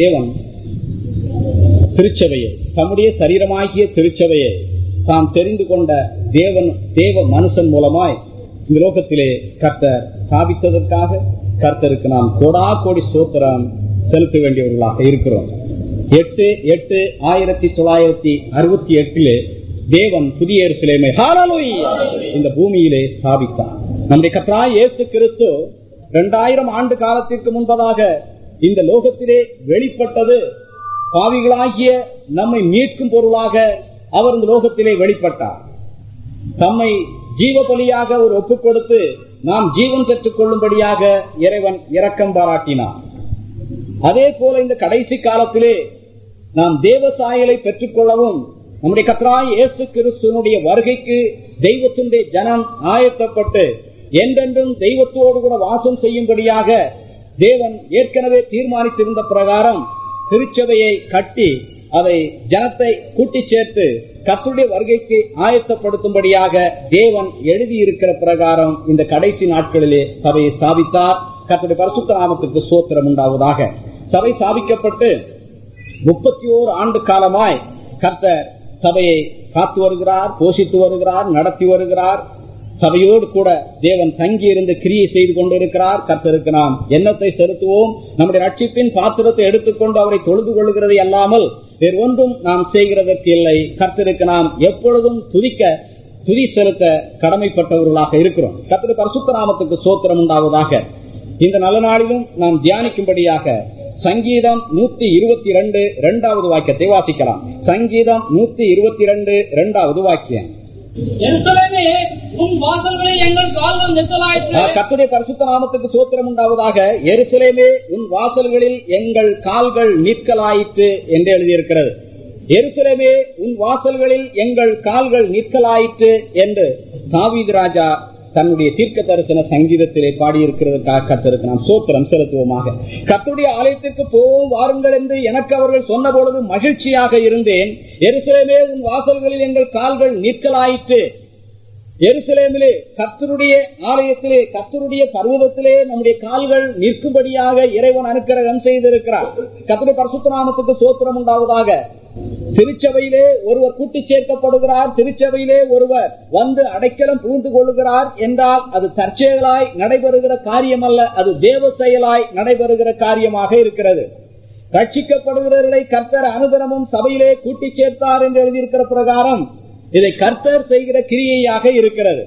தேவன் திருச்சபையை தம்முடைய சரீரமாகிய திருச்சபையை தாம் தெரிந்து கொண்ட தேவன் தேவ மனுஷன் மூலமாய் இந்த லோகத்திலே கர்த்தர் ஸ்தாபித்ததற்காக கர்த்தருக்கு நாம் கோடா கோடி சோத்திரம் செலுத்த வேண்டியவர்களாக இருக்கிறோம். எட்டு எட்டு ஆயிரத்தி தொள்ளாயிரத்தி அறுபத்தி எட்டிலே தேவன் புதிய சிலைமை இந்த பூமியிலே ஸ்தாபித்தார். நம்முடைய கர்த்தராய் இயேசு கிறிஸ்து இரண்டாயிரம் ஆண்டு காலத்திற்கு முன்பதாக இந்த லோகத்திலே வெளிப்பட்டது. பாவிகளாகிய நம்மை மீட்கும் பொருளாக அவர் இந்த லோகத்திலே வெளிப்பட்டார். தம்மை ஜீவ பலியாக ஒரு ஒப்புக் கொடுத்து நாம் ஜீவன் பெற்றுக் கொள்ளும்படியாக இறைவன் இரக்கம் பாராட்டினார். அதே போல இந்த கடைசி காலத்திலே நாம் தேவ சாயலை பெற்றுக் கொள்ளவும் நம்முடைய கத்ராய் இயேசு கிறிஸ்துவனுடைய வருகைக்கு தெய்வத்தினுடைய ஜனம் ஆயத்தப்பட்டு என்றென்றும் தெய்வத்தோடு கூட வாசம் செய்யும்படியாக தேவன் ஏற்கனவே தீர்மானித்திருந்த பிரகாரம் திருச்சபையை கட்டி அதை ஜனத்தை கூட்டி சேர்த்து கத்துடைய வருகைக்கு ஆயத்தப்படுத்தும்படியாக தேவன் எழுதியிருக்கிற பிரகாரம் இந்த கடைசி நாட்களிலே சபையை ஸ்தாபித்தார் கத்துடைய பரிசுத்த நாமத்திற்கு சோத்திரம் உண்டாவதாக. சபை ஸ்தாபிக்கப்பட்டு முப்பத்தி ஓரு ஆண்டு காலமாய் கர்த்தர் சபையை காத்து வருகிறார் போஷித்து வருகிறார் நடத்தி வருகிறார். சபையோடு கூட தேவன் தங்கி இருந்து கிரியை செய்து கொண்டிருக்கிறார். கர்த்தருக்கு நாம் எண்ணத்தை செலுத்துவோம். நம்முடைய ரட்சிப்பின் பாத்திரத்தை எடுத்துக்கொண்டு அவரை தொழுது கொள்கிறதை அல்லாமல் வேறு ஒன்றும் நாம் செய்கிறதற்கு இல்லை. கர்த்தருக்கு நாம் எப்பொழுதும் துதிக்க துதி செலுத்த கடமைப்பட்டவர்களாக இருக்கிறோம். கர்த்தர் பரசுத்தராமத்துக்கு சோத்திரம் உண்டாவதாக. இந்த நல்ல நாளிலும் நாம் தியானிக்கும்படியாக சங்கீதம் நூத்தி இருபத்தி ரெண்டு இரண்டாவது வாக்கியத்தை வாசிக்கலாம். சங்கீதம் நூத்தி இருபத்தி ரெண்டு இரண்டாவது வாக்கியம். கத்துடைய பரிசுத்த நாமத்துக்கு சோத்திரம் உண்டாவதாக எருசலேமே உன் வாசல்களில் எங்கள் கால்கள் நிற்கலாயிற்று என்று எழுதியிருக்கிறது. எருசலேமே உன் வாசல்களில் எங்கள் கால்கள் நிற்கலாயிற்று என்று தாவீது ராஜா தன்னுடைய தீர்க்க தரிசன சங்கீதத்திலே பாடியிருக்கிறதுக்காக கத்திருக்கு நாம் சோத்திரம் செலுத்துவோமாக. கத்துடைய ஆலயத்திற்கு போவோம் வாருங்கள் என்று எனக்கு அவர்கள் சொன்ன பொழுது மகிழ்ச்சியாக இருந்தேன். எரிசிலமே உன் வாசல்களில் எங்கள் கால்கள் நிற்கலாயிற்று எருசலேமிலே கத்தருடைய ஆலயத்திலே கத்தருடைய பர்வதத்திலே நம்முடைய கால்கள் நிற்கும்படியாக இறைவன் அனுக்கிரகம் செய்திருக்கிறார். கத்தருடைய பரசுத்தராமத்துக்கு சோத்திரம் உண்டாவதாக. திருச்சபையிலே ஒருவர் கூட்டி சேர்க்கப்படுகிறார் திருச்சபையிலே ஒருவர் வந்து அடைக்கலம் புகுந்து கொள்ளுகிறார் என்றால் அது தற்செயலாய் நடைபெறுகிற காரியம் அல்ல அது தேவ செயலாய் நடைபெறுகிற காரியமாக இருக்கிறது. ரட்சிக்கப்படுகிறவர்களை கர்த்தர் அனுதினமும் சபையிலே கூட்டி சேர்த்தார் என்று எழுதியிருக்கிற பிரகாரம் இதை கர்த்தர் செய்கிற கிரியையாக இருக்கிறது.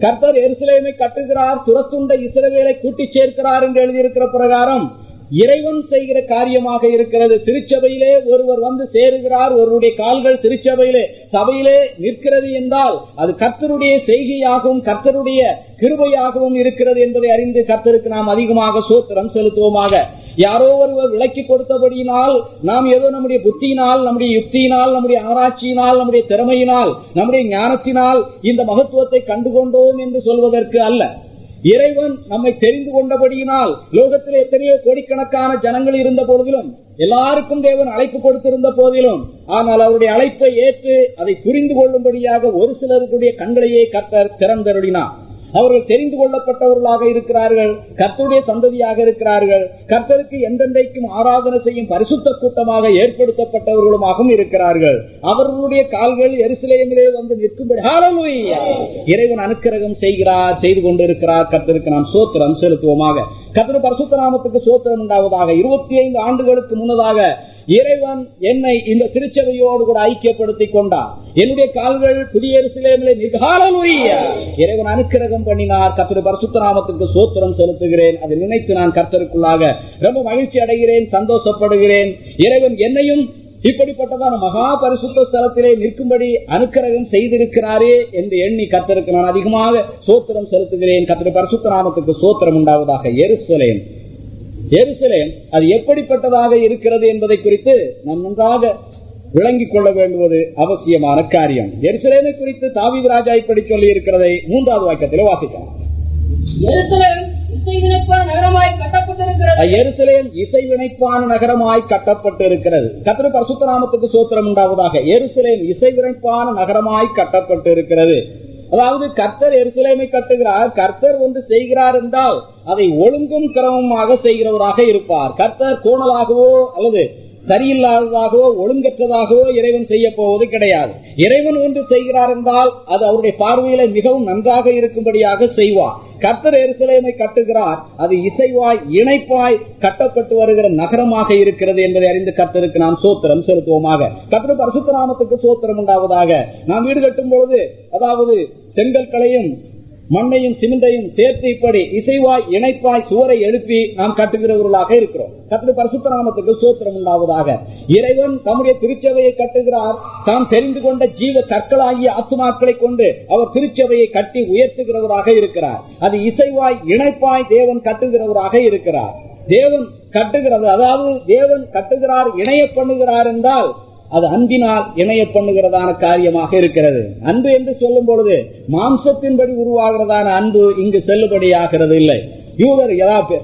கர்த்தர் எருசலேமை கட்டுகிறார் துரத்துண்ட இஸ்ரவேலை கூட்டி சேர்க்கிறார் என்று எழுதியிருக்கிற பிரகாரம் இறைவன் செய்கிற காரியமாக இருக்கிறது. திருச்சபையிலே ஒருவர் வந்து சேருகிறார். ஒருவருடைய கால்கள் திருச்சபையிலே சபையிலே நிற்கிறது என்றால் அது கர்த்தருடைய செய்கையாகவும் கர்த்தருடைய கிருபையாகவும் இருக்கிறது என்பதை அறிந்து கர்த்தருக்கு நாம் அதிகமாக சோத்திரம் செலுத்துவோமாக. யாரோ ஒருவர் விளக்கி கொடுத்தபடியினால் நாம் ஏதோ நம்முடைய புத்தியினால் நம்முடைய யுக்தியினால் நம்முடைய ஆராய்ச்சியினால் நம்முடைய திறமையினால் நம்முடைய ஞானத்தினால் இந்த மகத்துவத்தை கண்டுகொண்டோம் என்று சொல்வதற்கு அல்ல. இறைவன் நம்மை தெரிந்து கொண்டபடியினால் லோகத்தில் எத்தனையோ கோடிக்கணக்கான ஜனங்கள் இருந்த போதிலும் எல்லாருக்கும் தேவன் அழைப்பு கொடுத்திருந்த போதிலும் ஆனால் அவருடைய அழைப்பை ஏற்று அதை புரிந்து கொள்ளும்படியாக ஒரு சிலருக்குடைய கண்களையே கத்தர் திறந்தருளினார். அவர்கள் தெரிந்து கொள்ளப்பட்டவர்களாக இருக்கிறார்கள் கர்த்தருடைய சந்ததியாக இருக்கிறார்கள் கர்த்தருக்கு எந்தெந்தைக்கும் ஆராதனை செய்யும் பரிசுத்த கூட்டமாக ஏற்படுத்தப்பட்டவர்களுமாகவும் இருக்கிறார்கள். அவர்களுடைய கால்கள் எருசலேமிலே வந்து நிற்கும்படி இறைவன் அனுக்கிரகம் செய்கிறார் செய்து கொண்டிருக்கிறார். கர்த்தருக்கு நாம் சோத்திரம் செலுத்துவோமாக. கர்த்தர் பரிசுத்த நாமத்துக்கு சோத்திரம் உண்டாவதாக. இருபத்தி ஐந்து ஆண்டுகளுக்கு முன்னதாக இறைவன் என்னை இந்த திருச்சபையோடு கூட ஐக்கியப்படுத்திக் கொண்டார். என்னுடைய கால்கள் புதிய எருசலேமிலே இறைவன் அனுக்கிரகம் பண்ணினார். கத்திர பரசுத்தராமத்திற்கு சோத்திரம் செலுத்துகிறேன். அதை நினைத்து நான் கர்த்தருக்குள்ளாக ரொம்ப மகிழ்ச்சி அடைகிறேன் சந்தோஷப்படுகிறேன். இறைவன் என்னையும் இப்படிப்பட்டதான மகா பரிசுத்த ஸ்தலத்திலே நிற்கும்படி அனுக்கிரகம் செய்திருக்கிறாரே என்று எண்ணி கர்த்தருக்கு நான் அதிகமாக சோத்திரம் செலுத்துகிறேன். கத்திர பரிசுத்த நாமத்துக்கு சோத்திரம் உண்டாவதாக எருசலேம். எருசலேம் அது எப்படிப்பட்டதாக இருக்கிறது என்பதை குறித்து நாம் நன்றாக விளங்கிக் கொள்ள வேண்டுவது அவசியமான காரியம். எருசலேமை குறித்து தாவீது ராஜா இப்படி சொல்லி இருக்கிறதை மூன்றாவது வாக்கியத்தில் வாசிக்கலாம். எருசலேம் இசைவினைப்பான நகரமாய் கட்டப்பட்டிருக்கிறது. கத்திர பரிசுத்த நாமத்துக்கு சோத்திரம் உண்டாவதாக எருசலேம் இசைவினைப்பான நகரமாய் கட்டப்பட்டு இருக்கிறது அதாவது கர்த்தர் எருசலேமை கட்டுகிறார் கர்த்தர் ஒன்று செய்கிறார் என்றால் அதை ஒழுங்கும் கிரமமாக செய்கிறவராக இருப்பார். கர்த்தர் கோணலாகவோ அல்லது சரியில்லாததாகவோ ஒழுங்கற்றதாகவோ இறைவன் செய்ய போவது கிடையாது. இறைவன் ஒன்று செய்கிறார் என்றால் அது அவருடைய பார்வையில மிகவும் நன்றாக இருக்கும்படியாக செய்வார். கர்த்தர் எருசலேமை கட்டுகிறார். அது இசைவாய் இணைப்பாய் கட்டப்பட்டு வருகிற நகரமாக இருக்கிறது என்பதை அறிந்து கர்த்தருக்கு நாம் சோத்திரம் செலுத்துவோமாக. கர்த்தர் பரசுத்தராமத்துக்கு சோத்திரம் உண்டாவதாக. நாம் வீடு கட்டும் பொழுது அதாவது செங்கற்களையும் மண்ணையும் சிமெண்டையும் சேர்த்து இப்படி இசைவாய் இணைப்பாய் சுவரை எழுப்பி நாம் கட்டுகிறவர்களாக இருக்கிறோம். கத்திரி பரசுத்தராமத்துக்கு சூத்திரம் சோத்திரம் உண்டாவதாக. இறைவன் தம்முடைய திருச்சபையை கட்டுகிறார். தாம் தெரிந்து கொண்ட ஜீவ கற்களாகிய அத்துமாக்களை கொண்டு அவர் திருச்சபையை கட்டி உயர்த்துகிறவராக இருக்கிறார். அது இசைவாய் இணைப்பாய் தேவன் கட்டுகிறவராக இருக்கிறார். தேவன் கட்டுகிறது அதாவது தேவன் கட்டுகிறார் இணைய பண்ணுகிறார் என்றால் அது அன்பினால் இணைய பண்ணுகிறதான காரியமாக இருக்கிறது. அன்பு என்று சொல்லும் பொழுது மாம்சத்தின்படி உருவாகிறதான அன்பு இங்கு செல்லுபடியாகிறது இல்லை. யூதர் ஏதாவது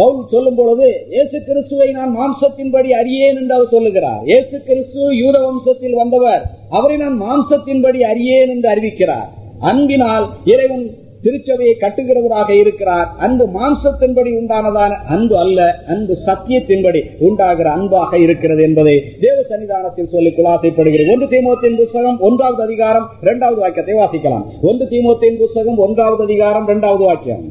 பவுல் சொல்லும் பொழுது இயேசு கிறிஸ்துவை நான் மாம்சத்தின்படி அறியேன் என்று அவர் சொல்லுகிறார். இயேசு கிறிஸ்து யூத வம்சத்தில் வந்தவர் அவரை நான் மாம்சத்தின்படி அறியேன் என்று அறிவிக்கிறார். அன்பினால் இறைவன் திருச்சபையை கட்டுகிறவராக இருக்கிறார். அன்பு மாம்சத்தின்படி உண்டானதான அன்பு அல்ல அன்பு சத்தியத்தின்படி உண்டாகிற அன்பாக இருக்கிறது என்பதை தேவ சன்னிதானத்தில் சொல்லி குலாசைப்படுகிறது ஒன்று தீமோத்தின் புஸ்தகம் ஒன்றாவது அதிகாரம் இரண்டாவது வாக்கியத்தை வாசிக்கலாம். ஒன்று தீமோத்தின் புஸ்தகம் ஒன்றாவது அதிகாரம் இரண்டாவது வாக்கியம்.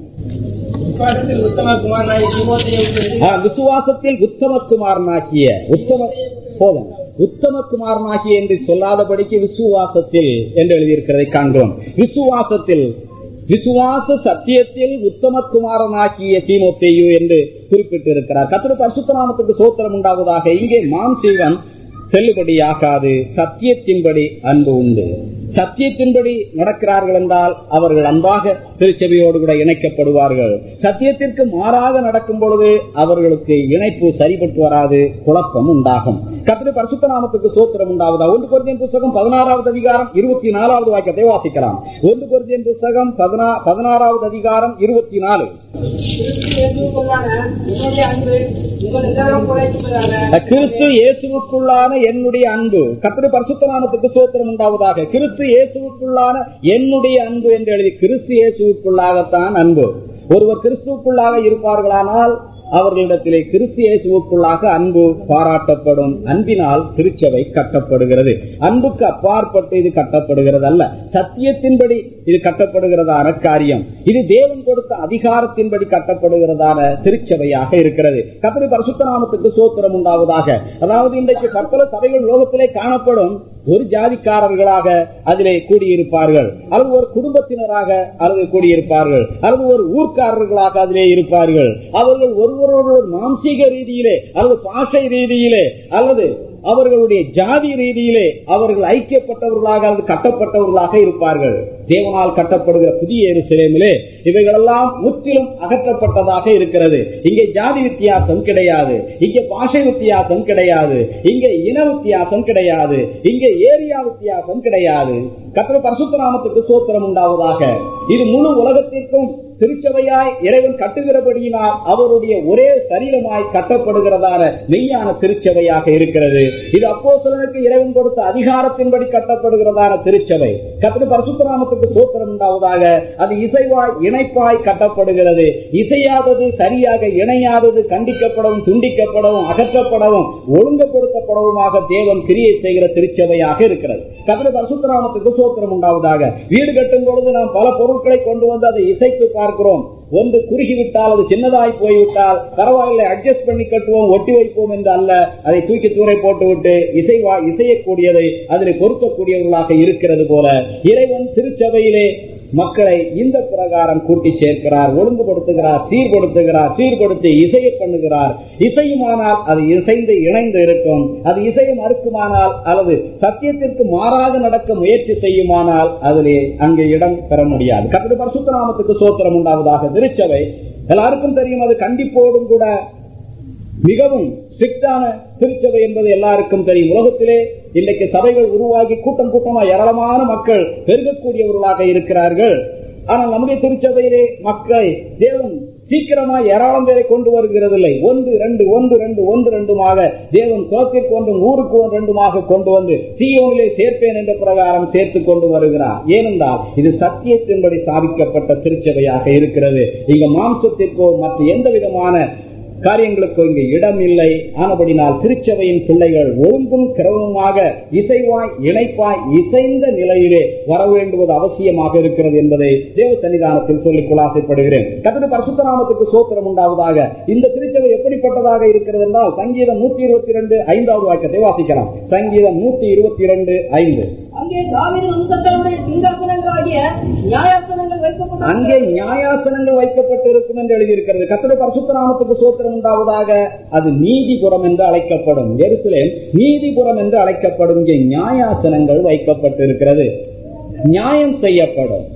விசுவாசத்தில் உத்தம குமாரனாய் தீமோத்தேயுவுக்கு ஆ, விசுவாசத்தில் உத்தமகுமாரனாகிய உத்தம போதும். உத்தமகுமாரனாகிய என்று சொல்லாதபடிக்கு விசுவாசத்தில் என்று எழுதியிருக்கிறதை காண்கிறோம். விசுவாசத்தில் விசுவாச சத்தியத்தில் உத்தமகுமாரனாக்கிய தீமோத்தேயு என்று குறிப்பிட்டிருக்கிறார். கத்திர பரிசுத்தநாமத்துக்கு சோத்திரம் உண்டாவதாக இங்கே மாம் சீவன் செல்லுபடியாகாது. சத்தியத்தின்படி அன்பு உண்டு. சத்தியத்தின்படி நடக்கிறார்கள் என்றால் அவர்கள் அன்பாக திருச்சபையோடு கூட இணைக்கப்படுவார்கள். சத்தியத்திற்கு மாறாக நடக்கும் பொழுது அவர்களுக்கு இணைப்பு சரிபட்டு வராது குழப்பம் உண்டாகும். கத்திரி பரிசுத்த நாமத்துக்கு சோத்திரம் உண்டாவதா? ஒன்று குருதியின் புஸ்தகம் பதினாறாவது அதிகாரம் இருபத்தி நாலாவது வாக்கியத்தை வாசிக்கலாம். ஒன்று குருதியின் புஸ்தகம் பதினாறாவது அதிகாரம் இருபத்தி நாலு கிறிஸ்து இயேசுவுக்குள்ளான என்னுடைய அன்பு. கத்திரி பரிசுத்த நாமத்துக்கு சோத்திரம் உண்டாவதாக. கிறிஸ்து கிறிஸ்து இயேசுக்குள்ளான என்னுடைய அன்பு என்று எழுதி கிறிஸ்து இயேசுக்குள்ளாகத்தான் அன்பு. ஒருவர் கிறிஸ்துக்குள்ளாக இருப்பார்களானால் அவர்களிடத்திலே கிறிஸ்து இயேசுக்குள்ளாக அன்பு பாராட்டப்படும். அன்பினால் திருச்சபை கட்டப்படுகிறது. அன்புக்கு அப்பாற்பட்டு இது கட்டப்படுகிறது அல்ல சத்தியத்தின்படி இது கட்டப்படுகிறதான காரியம். இது தேவன் கொடுத்த அதிகாரத்தின்படி கட்டப்படுகிறதான திருச்சபையாக இருக்கிறது. கத்திரி பரிசுத்த நாமத்துக்கு சோத்திரம் உண்டாவதாக. அதாவது இன்றைக்கு கற்பல சபைகள் லோகத்திலே காணப்படும் ஒரு ஜாதிக்காரர்களாக அதிலே கூடியிருப்பார்கள். அல்லது ஒரு குடும்பத்தினராக அல்லது கூடியிருப்பார்கள். அல்லது ஒரு ஊர்க்காரர்களாக அதிலே இருப்பார்கள். அவர்கள் ஒருவரோடு மாம்சீக ரீதியிலே அல்லது பாஷை ரீதியிலே அல்லது அவர்களுடைய ஜாதி ரீதியிலே அவர்கள் ஐக்கியப்பட்டவர்களாக அல்லது கட்டப்பட்டவர்களாக இருப்பார்கள். தேவனால் கட்டப்படுகிற புதிய சிலையிலே இவைகளெல்லாம் முற்றிலும் அகற்றப்பட்டதாக இருக்கிறது. இங்கே ஜாதி வித்தியாசம் கிடையாது. இங்கே பாஷை வித்தியாசம் கிடையாது. இங்கே இன வித்தியாசம் கிடையாது. இங்கே ஏரியா வித்தியாசம் கிடையாது. கத்திர பரசுத்த நாமத்துக்கு சோத்திரம் உண்டாவதாக. இது முழு உலகத்திற்கும் திருச்சபையாய் இறைவன் கட்டுகிறபடியினால் அவருடைய ஒரே சரீரமாய் கட்டப்படுகிறதான மெய்யான திருச்சபையாக இருக்கிறது. இது அப்போ சிலனுக்கு இறைவன் கொடுத்த அதிகாரத்தின்படி கட்டப்படுகிறதான திருச்சபை. கத்திர பரசுத்தராமத்துக்கு சோத்திரம் உண்டாவதாக அது இசைவாய் இணைப்பாய் கட்டப்படுகிறது. இசையாதது சரியாக இணையாதது கண்டிக்கப்படவும் துண்டிக்கப்படவும் அகற்றப்படவும் ஒழுங்குபடுத்தப்படவுமாக தேவன் கிரியை செய்கிற திருச்சபையாக இருக்கிறது. கத்திர பரசுத்தராமத்துக்கு சோத்திரம் உண்டாவதாக வீடு கட்டும் பொழுது நாம் பல பொருட்களை கொண்டு வந்து அதை இசைத்து பார்க்கிறோம். ஒன்று குறுகிவிட்டால் அது சின்னதாய் போய்விட்டால் பரவாயில்லை அட்ஜஸ்ட் பண்ணி கட்டுவோம் ஒட்டி வைப்போம் என்று அல்ல. அதை தூக்கி தூரை போட்டுவிட்டு இசைவா இசையக்கூடியதை அதில் பொருத்தக்கூடியவர்களாக இருக்கிறது போல இறைவன் திருச்சபையிலே மக்களை இந்த பிரகாரம் கூட்டி சேர்க்கிறார் ஒழுங்குபடுத்துகிறார் சீர்படுத்துகிறார் சீர்படுத்தி இசையை பண்ணுகிறார். இசையுமானால் அது இசைந்து இணைந்து இருக்கும். அது இசையும் மறுக்குமானால் அல்லது சத்தியத்திற்கு மாறாக நடக்க முயற்சி செய்யுமானால் அதிலே அங்கு இடம் பெற முடியாது. கத்திரி பரசுத்தராமத்துக்கு சோத்திரம் உண்டாவதாக. திருச்சபை எல்லாருக்கும் தெரியும் அது கண்டிப்போடும் கூட மிகவும் ஸ்ட்ரிக்டான திருச்சபை என்பது எல்லாருக்கும் தெரியும். உலகத்திலே இன்றைக்கு சபைகள் உருவாகி கூட்டம் கூட்டமா ஏராளமான மக்கள் பெருகக்கூடியவர்களாக இருக்கிறார்கள். ஆனால் நம்முடைய திருச்சபையிலே மக்களை தேவன் சீக்கிரமா ஏராளம் பேரை கொண்டு வருகிறதில்லை. ஒன்று ரெண்டு ஒன்று ரெண்டு ஒன்று ரெண்டுமாக தேவன் குளத்திற்கு ஒன்றும் ஊருக்கு ஒன்று ரெண்டுமாக கொண்டு வந்து சீயோனிலே சேர்ப்பேன் என்ற பிரகாரம் சேர்த்து கொண்டு வருகிறார். ஏனென்றால் இது சத்தியத்தின்படி சாதிக்கப்பட்ட திருச்சபையாக இருக்கிறது. இங்க மாம்சத்திற்கோ மற்ற எந்த விதமான காரியங்களுக்கு இங்கு இடம் இல்லை. ஆனபடினால் திருச்சபையின் பிள்ளைகள் ஒழுங்கும் கிரமமாக இசைவாய் இணைப்பாய் இசைந்த நிலையிலே வர வேண்டுவது அவசியமாக இருக்கிறது என்பதை தேவ சன்னிதானத்தில் சொல்லிக் ஆசைப்படுகிறேன். கத்தது பரசுத்தராமத்துக்கு சோத்திரம் உண்டாவதாக இந்த திருச்சபை எப்படிப்பட்டதாக இருக்கிறது என்றால் சங்கீதம் நூத்தி இருபத்தி இரண்டு ஐந்தாவது வாக்கத்தை வாசிக்கலாம். சங்கீதம் நூத்தி இருபத்தி இரண்டு ஐந்து. அங்கே தாவீது சிங்காசனங்களாகிய நியாயாசனங்கள் அங்கே நியாயாசனங்கள் வைக்கப்பட்டிருக்கும் என்று எழுதியிருக்கிறது. கத்தட பரசுத்தராமத்துக்கு சோத்திரம் உண்டாவதாக அது நீதிபுரம் என்று அழைக்கப்படும். எருசலேம் நீதிபுரம் என்று அழைக்கப்படும். இங்கே நியாயாசனங்கள் வைக்கப்பட்டிருக்கிறது. நியாயம் செய்யப்படும்.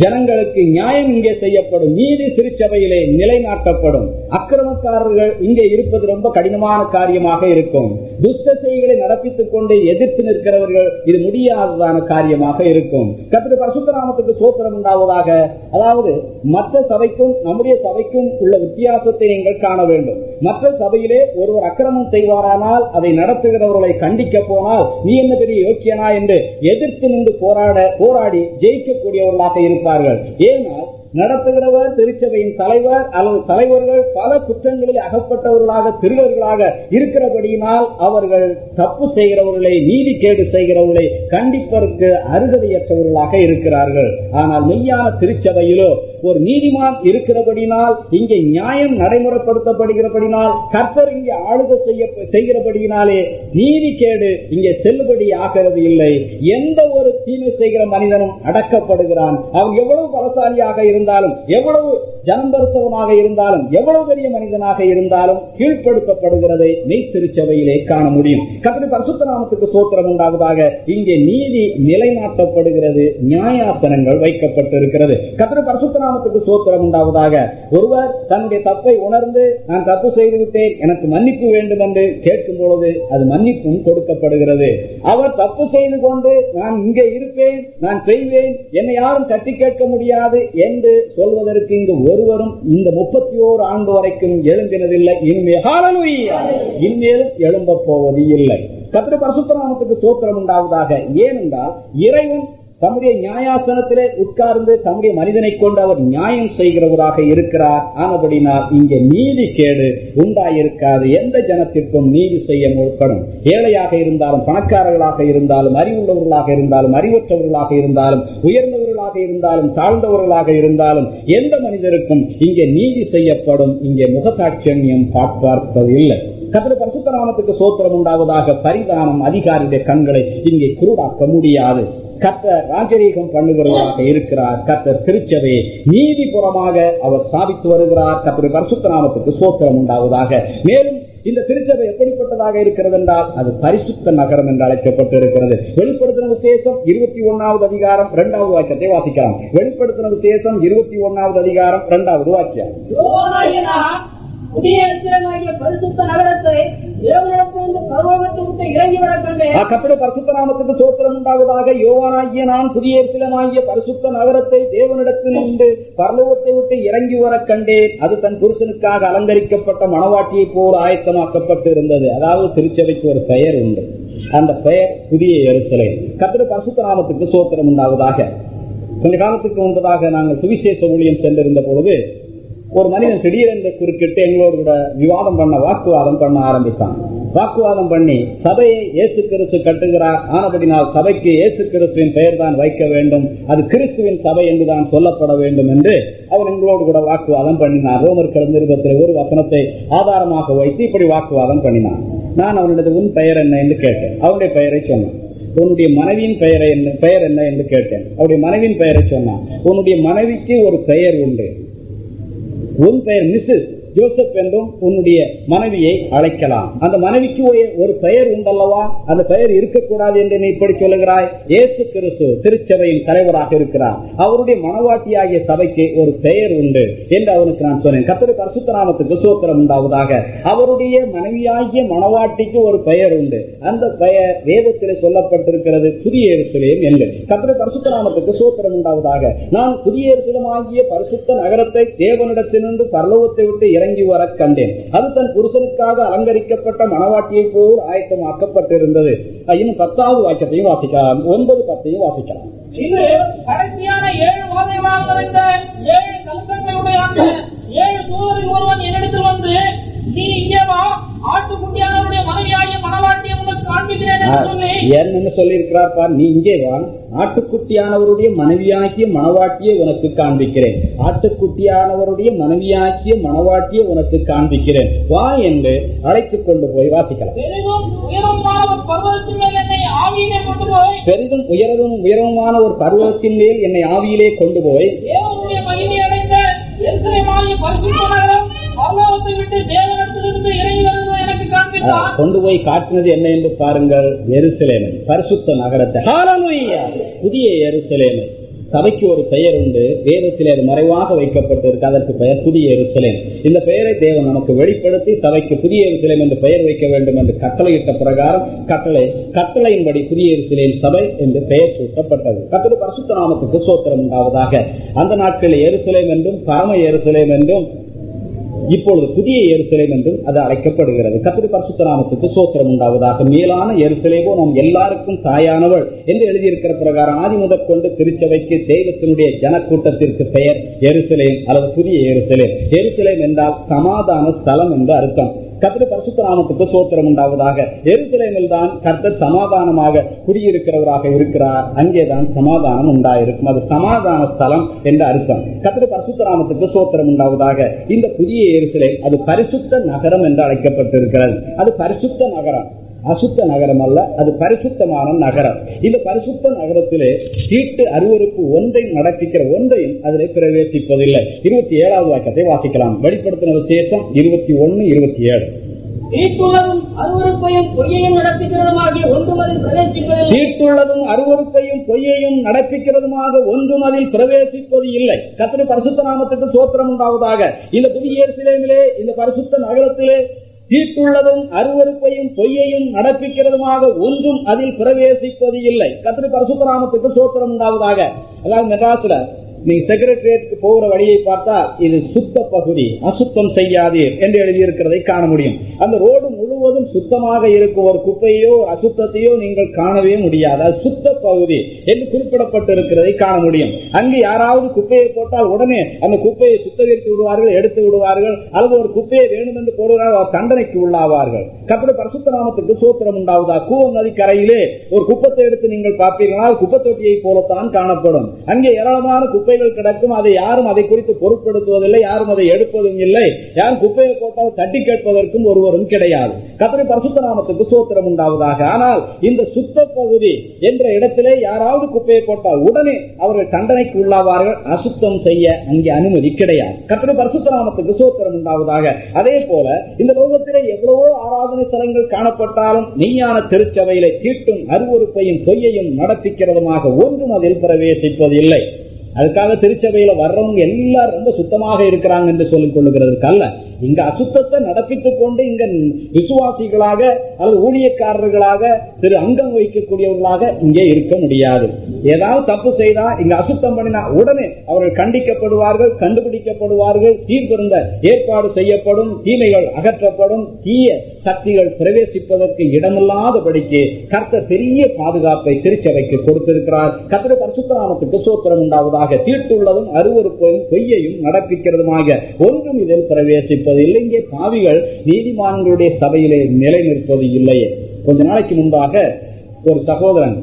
ஜனங்களுக்கு நியாயம் இங்கே செய்யப்படும். நீதி திருச்சபையிலே நிலைநாட்டப்படும். அக்கிரமக்காரர்கள் இங்கே இருப்பது ரொம்ப கடினமான காரியமாக இருக்கும். துஷ்ட செய்திகளை நடப்பித்துக் கொண்டு எதிர்த்து நிற்கிறவர்கள் இது முடியாததான காரியமாக இருக்கும். கத்திர பரசுத்தராமத்துக்கு சோத்திரம் உண்டாவதாக அதாவது மற்ற சபைக்கும் நம்முடைய சபைக்கும் உள்ள வித்தியாசத்தை நீங்கள் காண வேண்டும். மற்ற சபையிலே ஒருவர் அக்கிரமம் செய்வாரானால் அதை நடத்துகிறவர்களை கண்டிக்க போனால் நீ என்ன பெரிய யோக்கியனா என்று எதிர்த்து நின்று போராட போராடி ஜெயிக்கக்கூடியவர்களாக இருப்பார் இருப்பார்கள் ஏனால் நடத்துகிறவர் திருச்சபையின் தலைவர் அல்லது தலைவர்கள் பல குற்றங்களில் அகப்பட்டவர்களாக திருடர்களாக இருக்கிறபடியினால் அவர்கள் தப்பு செய்கிறவர்களை நீதி கேடு செய்கிறவர்களை கண்டிப்பதற்கு அருகதையற்றவர்களாக இருக்கிறார்கள். ஆனால் மெய்யான திருச்சபையிலோ ஒரு நீதிமான் இருக்கிறபடினால் இங்கே நியாயம் நடைமுறைப்படுத்தப்படுகிறபடினால் கர்த்தர் இங்கே ஆளுகை செய்ய செய்கிறபடியினாலே நீதி கேடு இங்கே செல்லுபடி ஆகிறது இல்லை. எந்த ஒரு தீமை செய்கிற மனிதனும் அடக்கப்படுகிறான். அவன் எவ்வளவு பலசாலியாக இருந்தாலும் எவ்வளவு ஜனம்பருத்தவனாக இருந்தாலும் எவ்வளவு பெரிய மனிதனாக இருந்தாலும் கீழ்ப்படுத்தப்படுகிறதை மெய் திருச்சபையிலே காண முடியும். கத்திரி பரிசுத்தநாமத்துக்கு சோத்திரம் உண்டாவதாக இங்கே நீதி நிலைநாட்டப்படுகிறது நியாயாசனங்கள் வைக்கப்பட்டிருக்கிறது. கத்திரி பரிசுத்தநாமத்துக்கு சோத்திரம் உண்டாவதாக. ஒருவர் தன்னுடைய தப்பை உணர்ந்து நான் தப்பு செய்து விட்டேன் எனக்கு மன்னிப்பு வேண்டும் என்று கேட்கும் பொழுது அது மன்னிப்பும் கொடுக்கப்படுகிறது. அவர் தப்பு செய்து கொண்டு நான் இங்கே இருப்பேன் நான் செய்வேன் என்னை யாரும் தட்டி கேட்க முடியாது என்று சொல்வதற்கு இங்கு ஒருவரும் இந்த முப்பத்தி ஓரு ஆண்டு வரைக்கும் எழும்பினதில்லை இனிமே இனிமேலும் எழும்ப போவது இல்லை கத்திர பரசுத்தராமத்துக்கு சோத்திரம் உண்டாவதாக. ஏனென்றால் இறைவன் தம்முடைய நியாயாசனத்திலே உட்கார்ந்து தம்முடைய மனிதனை கொண்டு அவர் நியாயம் செய்கிறவராக இருக்கிறார். ஆனபடினால் இங்கே நீதி கேடு உண்டாயிருக்காது. எந்த ஜனத்திற்கும் நீதி செய்ய முற்படும். ஏழையாக இருந்தாலும் பணக்காரர்களாக இருந்தாலும் அறிவுள்ளவர்களாக இருந்தாலும் அறிவற்றவர்களாக இருந்தாலும் உயர்ந்தவர்களாக இருந்தாலும் தாழ்ந்தவர்களாக இருந்தாலும் எந்த மனிதருக்கும் இங்கே நீதி செய்யப்படும். இங்கே முகதாட்சண்யம் பார்ப்பதில்லை. கத்திர பரிசுத்தராமத்துக்கு சோத்திரம் உண்டாவதாக பரிதானம் அதிகாரியுடைய கண்களை இங்கே குருடாக்க முடியாது. கத்தர் ராஜரீகம் பண்ணுகிறவராக இருக்கிறார். கத்தர் திருச்சபையை நீதிபுறமாக அவர் சாதித்து வருகிறார். கத்தர் பரிசுத்தராமத்துக்கு சோத்திரம் உண்டாவதாக. மேலும் இந்த திருச்சபை எப்படிப்பட்டதாக இருக்கிறது என்றால் அது பரிசுத்த நகரம் என்று அழைக்கப்பட்டு இருக்கிறது வெளிப்படுத்தின விசேஷம் இருபத்தி ஒன்னாவது அதிகாரம் இரண்டாவது வாக்கியத்தை வாசிக்கலாம். வெளிப்படுத்தின விசேஷம் இருபத்தி ஒன்னாவது அதிகாரம் இரண்டாவது வாக்கியம். யோவானாகிய பரிசுத்த விட்டு நாமத்துக்கு சோத்திரம் உண்டாவதாக யோவானாகிய நான் புதிய சிலமாகிய பரிசுத்த நகரத்தை தேவனிடத்தில் நின்று பரலோகத்தை விட்டு இறங்கி வர கண்டேன். அது தன் புருஷனுக்காக அலங்கரிக்கப்பட்ட மனவாட்டியை போல் ஆயத்தமாக்கப்பட்டு இருந்தது அதாவது திருச்சபைக்கு ஒரு பெயர் உண்டு. அந்த பெயர் புதிய எருசலை கத்திர பரிசுத்த நாமத்துக்கு சோத்திரம் உண்டாவதாக. கொஞ்ச காலத்துக்கு முன்பதாக நாங்கள் சுவிசேஷ ஊழியம் சென்றிருந்த பொழுது ஒரு மனிதன் திடீரென்று குறுக்கிட்டு எங்களோடு கூட விவாதம் பண்ண வாக்குவாதம் பண்ண ஆரம்பித்தான். வாக்குவாதம் பண்ணி சபையை இயேசு கிறிஸ்து கட்டுகிறார். ஆனபடினால் சபைக்கு இயேசு கிறிஸ்துவின் பெயர் தான் வைக்க வேண்டும். அது கிறிஸ்துவின் சபை என்றுதான் சொல்லப்பட வேண்டும் என்று அவர் எங்களோடு கூட வாக்குவாதம் பண்ணினார். ரோமர் நிருபத்தில் ஒரு வசனத்தை ஆதாரமாக வைத்து இப்படி வாக்குவாதம் பண்ணினான் நான் அவனிடத்து உன் பெயர் என்ன? என்று கேட்டேன். அவனுடைய பெயரை சொன்னான். உன்னுடைய மனைவியின் பெயரை என்ன? பெயர் என்ன? என்று கேட்டேன். அவருடைய மனைவியின் பெயரை சொன்னான். உன்னுடைய மனைவிக்கு ஒரு பெயர் உண்டு. உன் பெயர் மிஸ்ஸஸ். ஜோசப் என்றும் உன்னுடைய மனைவியை அழைக்கலாம். அந்த மனைவிக்கு ஒரு- பெயர் உண்டல்லவா? அந்த பெயர் இருக்கக்கூடாது என்று நீ இப்படி சொல்லுகிறாய்? இயேசு கிறிஸ்து திருச்சபையின் தலைவராக இருக்கிறார். அவருடைய மனவாட்டியாகிய சபைக்கு ஒரு பெயர் உண்டு என்று அவனுக்கு நான் சொன்னேன். கத்தரு பரசுத்தராமத்துக்கு சோத்திரம் உண்டாவதாக. அவருடைய மனைவியாகிய மனவாட்டிக்கு ஒரு பெயர் உண்டு. அந்த பெயர் வேதத்தில் சொல்லப்பட்டிருக்கிறது புதிய எருசலேம் என்று. கத்தரு பரசுத்தராமத்துக்கு சோத்திரம் உண்டாவதாக. நான் புதிய எருசலமாகிய பரிசுத்த நகரத்தை தேவனிடத்திலிருந்து பரலோகத்தை விட்டு இறங்கி வர கண்டேன். அது தன் புருஷனுக்காக அலங்கரிக்கப்பட்ட மனவாட்டியை போல் ஆயத்தமாக்கப்பட்டிருந்தது. அஹ் இன்னும் பத்தாவது வாக்கியத்தையும் வாசிக்கலாம். ஒன்பது பத்தையும் வாசிக்கலாம். இது கடைசியான ஏழு வாதைகளால் நிறைந்த ஏழு கலசங்களுடைய ஏழு தூதரில் ஒருவன் என்னிடத்தில் வந்து நீ இங்கே வா. ஆட்டுக்குட்டியானவருடைய மனைவியாகிய மனவாட்டியை உனக்கு காண்பிக்கிறேன் என்று சொல்லி. என்ன சொல்லி இருக்கிறார் பார்? நீ இங்கே வா. ஆட்டுக்குட்டியானவருடைய மனைவியாகிய மனவாட்டியை உனக்கு காண்பிக்கிறேன். ஆட்டுக்குட்டியானவருடைய மனைவியாகிய மனவாட்டியை உனக்கு காண்பிக்கிறேன். வா என்று அழைத்துக் கொண்டு போய் வாசிக்கலாம். பெரிதும் உயரதும் உயரமான ஒரு பருவத்தின் மேல் என்னை ஆவியிலே கொண்டு போய். தேவனுடைய மகிமை அடைந்த கொண்டு போய் காட்டினது என்ன என்று பாருங்கள். எருசலேமை பரிசுத்த நகரத்தை! புதிய எருசலேமை சபைக்கு ஒரு பெயர் உண்டு. வேதத்திலே அது மறைவாக வைக்கப்பட்டிருக்கு. அதற்கு பெயர் புதிய எருசலேம். இந்த பெயரை தேவன் நமக்கு வெளிப்படுத்தி சபைக்கு புதிய எருசலேம் என்று பெயர் வைக்க வேண்டும் என்று கட்டளையிட்ட பிரகாரம் கட்டளை கட்டளையின்படி புதிய எருசலேம் சபை என்று பெயர் சூட்டப்பட்டது. கட்டளை பரிசுத்த நாமத்துக்கு சோத்திரம் உண்டாவதாக. அந்த நாட்களில் எருசலேம் என்றும் பரம எருசலேம் என்றும் இப்பொழுது புதிய எருசலேம் என்று அது அழைக்கப்படுகிறது. கத்திரி பரசுத்தராமத்துக்கு சோத்திரம் உண்டாவதாக. மேலான எருசலேமோ நாம் எல்லாருக்கும் தாயானவள் என்று எழுதியிருக்கிற பிரகாரம் ஆதி முதற்கொண்டு திருச்சபைக்கு தெய்வத்தினுடைய ஜனக்கூட்டத்திற்கு பெயர் எருசலேம் அல்லது புதிய எருசலேம். எருசலேம் என்றால் சமாதான ஸ்தலம் என்று அர்த்தம். கத்திர பரிசுத்த நாமத்துக்கு சோத்திரம் உண்டாவதாக. எருசலேமில் தான் கர்த்தர் சமாதானமாக குடியிருக்கிறவராக இருக்கிறார். அங்கேதான் சமாதானம் உண்டாயிருக்கும். அது சமாதான ஸ்தலம் என்ற அர்த்தம். கத்திர பரிசுத்த நாமத்துக்கு சோத்திரம் உண்டாவதாக. இந்த புதிய எருசலேம் அது பரிசுத்த நகரம் என்று அழைக்கப்பட்டிருக்கிறது. அது பரிசுத்த நகரம். அசுத்த நகரம் அல்ல அது பரிசுத்தமான நகரம். இந்த பரிசுத்த நகரத்திலே தீட்டு அருவருக்கு ஒன்றை நடக்கிற ஒன்றையும் அதிலே பிரவேசிப்பதில்லை. இருபத்தி ஏழாவது வாக்கியத்தை வாசிக்கலாம். வெளிப்படுத்தின விசேஷம் இருபத்தி ஒன்னு இருபத்தி ஏழு. தீட்டுள்ளதும் அருவருப்பையும் பொய்யையும் நடத்துகிறதுமாகிய ஒன்றும் அதில் பிரவேசிப்பதில்லை. தீட்டுள்ளதும் அருவருப்பையும் பொய்யையும் நடப்பிக்கிறதுமாக ஒன்றும் அதில் பிரவேசிப்பது இல்லை. கத்திரி பரிசுத்த நாமத்துக்கு சோத்திரம் உண்டாவதாக. இந்த புதிய இந்த பரிசுத்த நகரத்திலே தீட்டுள்ளதும் அருவருப்பையும் பொய்யையும் நடப்பிக்கிறதுமாக ஒன்றும் அதில் பிரவேசிப்பது இல்லை. கத்திரி பரிசுத்த சோத்திரம் உண்டாவதாக. அதாவது மெட்ராஸ்ல நீங்க செக்ரட்டரியேட்டுக்கு போகிற வழியை பார்த்தா இது சுத்த பகுதி அசுத்தம் செய்யாதீர் என்று எழுதியிருக்கிறதை காண முடியும். அந்த ரோடு முழுவதும் சுத்தமாக இருக்கும். ஒரு குப்பையோ அசுத்தத்தையோ நீங்கள் காணவே முடியாது. அது சுத்த பகுதி என்று குறிப்பிடப்பட்டிருக்கிறதை காண முடியும். அங்கு யாராவது குப்பையை போட்டால் உடனே அந்த குப்பையை சுத்தகரித்து விடுவார்கள் எடுத்து விடுவார்கள் அல்லது ஒரு குப்பையை வேணும் என்று போடுகிறார்கள் தண்டனைக்கு உள்ளாவார்கள். கப்பட பரிசுத்த நாமத்துக்கு சூத்திரம் உண்டாவதா? கூவம் நதி கரையிலே ஒரு குப்பத்தை எடுத்து நீங்கள் பார்ப்பீர்களால் குப்பத்தொட்டியை போலத்தான் காணப்படும். அங்கே ஏராளமான குப்பை குப்பைகள் கிடக்கும் அதை யாரும் அதை குறித்து பொருட்படுத்துவதில்லை யாரும் அதை எடுப்பதும் இல்லை. யாரும் குப்பையை போட்டால் தட்டி கேட்பதற்கும் ஒருவரும் கிடையாது. கத்திரி பரசுத்தராமத்துக்கு சோத்திரம் உண்டாவதாக. ஆனால் இந்த சுத்த பகுதி என்ற இடத்திலே யாராவது குப்பையை போட்டால் உடனே அவர்கள் தண்டனைக்கு உள்ளாவார்கள். அசுத்தம் செய்ய அங்கே அனுமதி கிடையாது. கத்திரி பரசுத்தராமத்துக்கு சோத்திரம் உண்டாவதாக. அதே போல இந்த லோகத்திலே எவ்வளவோ ஆராதனை ஸ்தலங்கள் காணப்பட்டாலும் மெய்யான திருச்சபையிலே தீட்டும் அருவறுப்பையும் பொய்யையும் நடத்திக்கிறதுமாக ஒன்றும் அதில் பிரவேசிப்பது இல்லை அதுக்காக திருச்சபையில வர்றவங்க எல்லாரும் ரொம்ப சுத்தமாக இருக்கிறாங்க என்று சொல்லிக் கொள்ளுகிறதுக்கு அல்ல. இங்க அசுத்தத்தை நடப்பித்துக் கொண்டு இங்க விசுவாசிகளாக அல்லது ஊழியக்காரர்களாக திரு அங்கம் வைக்கக்கூடியவர்களாக இங்கே இருக்க முடியாது. ஏதாவது தப்பு செய்தா இங்க அசுத்தம் பண்ணினா உடனே அவர்கள் கண்டிக்கப்படுவார்கள் கண்டுபிடிக்கப்படுவார்கள் தீர்ப்பிருந்த ஏற்பாடு செய்யப்படும் தீமைகள் அகற்றப்படும் தீய சக்திகள் பிரவேசிப்பதற்கு இடமில்லாதபடிக்கு கர்த்த பெரிய பாதுகாப்பை திருச்சபைக்கு கொடுத்திருக்கிறார். கத்திர பரிசுத்தராமத்துக்கு சோத்திரம் உண்டாவதாக தீட்டுள்ளதும் அருவறுப்பதும் பொய்யையும் நடப்பிக்கிறதுமாக ஒன்றும் இதில் பிரவேசிப்பது இல்லை இங்கே பாவிகள் நீதிமான்களுடைய சபையிலே நிலை நிற்பது இல்லையே கொஞ்ச நாளைக்கு முன்பாக ஒரு சகோதரன்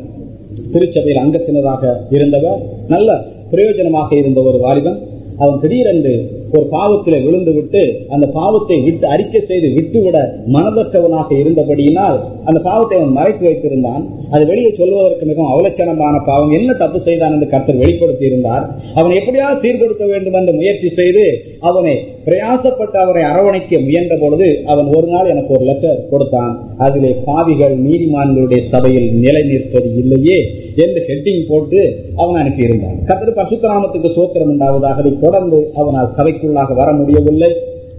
திருச்சபையில் அங்கத்தினராக இருந்தவர் நல்ல பிரயோஜனமாக இருந்த ஒரு வாலிபன் அவன் திடீரென்று ஒரு பாவத்தில் விழுந்து விட்டு அந்த பாவத்தை விட்டு அறிக்கை செய்து விட்டுவிட மனதற்றவனாக இருந்தபடியினால் அந்த பாவத்தை அவன் மறைத்து வைத்திருந்தான். அது வெளியே சொல்வதற்கு மிகவும் அவலட்சணமான பாவம். என்ன தப்பு செய்தான் என்று கர்த்தர் வெளிப்படுத்தி இருந்தார் அவன் எப்படியாவது சீர்படுத்த வேண்டும் என்று முயற்சி செய்து அவனை பிரயாசப்பட்டு அவரை அரவணைக்க முயன்ற பொழுது அவன் ஒரு நாள் எனக்கு ஒரு லெட்டர் கொடுத்தான். அதிலே பாவிகள் நீதிமான்களுடைய சபையில் நிலை நிற்பது இல்லையே என்று ஹெட்டிங் போட்டு அவன் அனுப்பியிருந்தான். கத்திர பசுத்தராமத்துக்கு சோத்திரம் உண்டாவதாக அதை தொடர்ந்து அவனால் சபைக்குள்ளாக வர முடியவில்லை.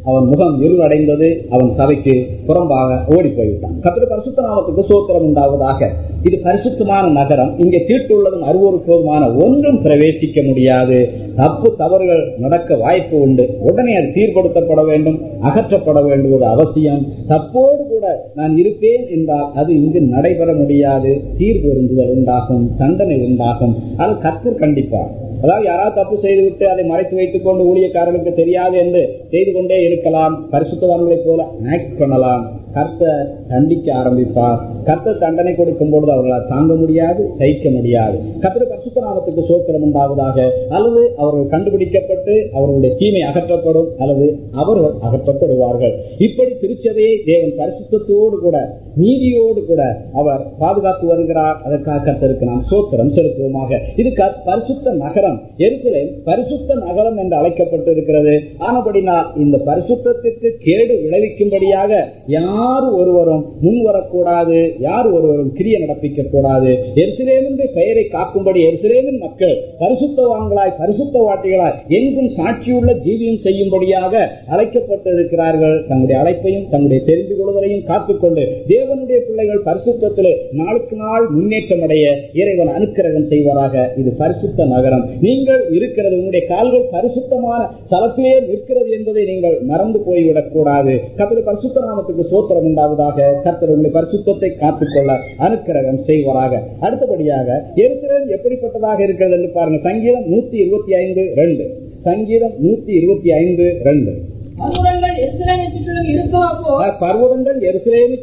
அவன் முகம் இருளடைந்தது. அவன் சபைக்கு புறம்பாக ஓடி போய்விட்டான் கத்திர பரிசுத்தநாமத்துக்கு சோத்திரம் உண்டாவதாக. இது பரிசுத்தமான நகரம். இங்கே தீட்டுள்ளதும் அருவருப்பதுமான ஒன்றும் பிரவேசிக்க முடியாது. தப்பு தவறுகள் நடக்க வாய்ப்பு உண்டு. உடனே அது சீர்படுத்தப்பட வேண்டும். அகற்றப்பட வேண்டுவது அவசியம். தப்போடு கூட நான் இருப்பேன் என்றால் அது இங்கு நடைபெற முடியாது. சீர்பொருந்துதல் உண்டாகும். தண்டனை உண்டாகும். அது கத்தர் கண்டிப்பார். அதாவது யாராவது தப்பு செய்துவிட்டு அதை மறைத்து வைத்துக் கொண்டு ஊழியக்காரர்களுக்கு தெரியாது என்று செய்து கொண்டே இருக்கலாம். பரிசுத்தவான்களை போல ஆக்ட் பண்ணலாம். கர்த்த தண்டிக்க ஆரம்பிப்பார். கர்த்த தண்டனை கொடுக்கும் பொழுது அவர்களால் தாங்க முடியாது சகிக்க முடியாது. கர்த்தர் பரிசுத்த நாமத்துக்கு சோத்திரம் உண்டாவதாக. அல்லது அவர்கள் கண்டுபிடிக்கப்பட்டு அவர்களுடைய தீமை அகற்றப்படும். அல்லது அவர்கள் அகற்றப்படுவார்கள். இப்படி திருச்சதையை தேவன் பரிசுத்தத்தோடு கூட நீதியோடு கூட அவர் பாதுகாத்து வருகிறார். அதற்காக கத்தருக்கு நாம் சோத்திரம் செலுத்துவோமாக. இது பரிசுத்த நகரம். எருசலேம் பரிசுத்த நகரம் என்று அழைக்கப்பட்டிருக்கிறது. ஆனபடினால் இந்த பரிசுத்திற்கு கேடு விளைவிக்கும்படியாக யார் ஒருவரும் முன்வரக்கூடாது. யார் ஒருவரும் கிரிய நடப்பிக்க கூடாது எருசலேமின் பெயரை காக்கும்படி எருசலேமின் மக்கள் பரிசுத்தவான்களாய் பரிசுத்த வாட்டிகளாய் எங்கும் சாட்சியுள்ள ஜீவியம் செய்யும்படியாக அழைக்கப்பட்டிருக்கிறார்கள். தங்களுடைய அழைப்பையும் தங்களுடைய தெரிந்து கொள்வதையும் காத்துக்கொண்டு தேவனுடைய பிள்ளைகள் பரிசுத்திலே நாளுக்கு நாள் முன்னேற்றம் அடைய இறைவன் அனுக்கிரகம் செய்வாராக. இது பரிசுத்த நகரம். நீங்கள் இருக்கிறது உங்களுடைய கால்கள் பரிசுத்தமான தளத்திலே நிற்கிறது என்பதை நீங்கள் மறந்து போய்விடக் கூடாது. கத்திரி பரிசுத்த நாமத்துக்கு சோத்திரம் உண்டாவதாக கத்திர உங்களை பரிசுத்தத்தை காத்துக்கொள்ள அனுக்கிரகம் செய்வாராக. அடுத்தபடியாக எருசலேம் எப்படிப்பட்டதாக இருக்கிறது என்று பாருங்க சங்கீதம் நூத்தி இருபத்தி ஐந்து ரெண்டு. சங்கீதம் நூத்தி இருபத்தி ஐந்து ரெண்டு. பர்வதங்கள் எருசலேமை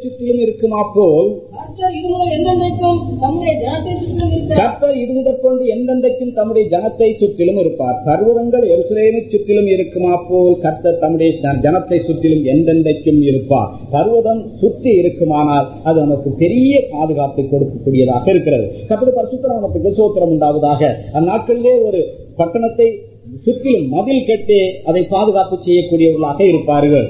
சுற்றிலும் இருக்குமா போல்? கர்த்தர் முதல் எந்தெந்தைக்கும் தம்முடைய ஜனத்தை சுற்றிலும் இருப்பார். பர்வதங்கள் எருசலேமை சுற்றிலும் இருக்குமா போல் கர்த்தர் தம்முடைய ஜனத்தை சுற்றிலும் எந்தெந்தைக்கும் இருப்பார். பர்வதம் சுற்றி இருக்குமானால் அது நமக்கு பெரிய பாதுகாப்பு கொடுக்கக்கூடியதாக இருக்கிறது. கர்த்தர் பரிசுத்தராமத்துக்கு சோத்திரம் உண்டாவதாக. அந்நாட்களிலே ஒரு பட்டணத்தை சுற்றிலும் மதில் கட்டு அதை பாதுகாப்பு செய்யக்கூடியவர்களாக இருப்பார்கள்.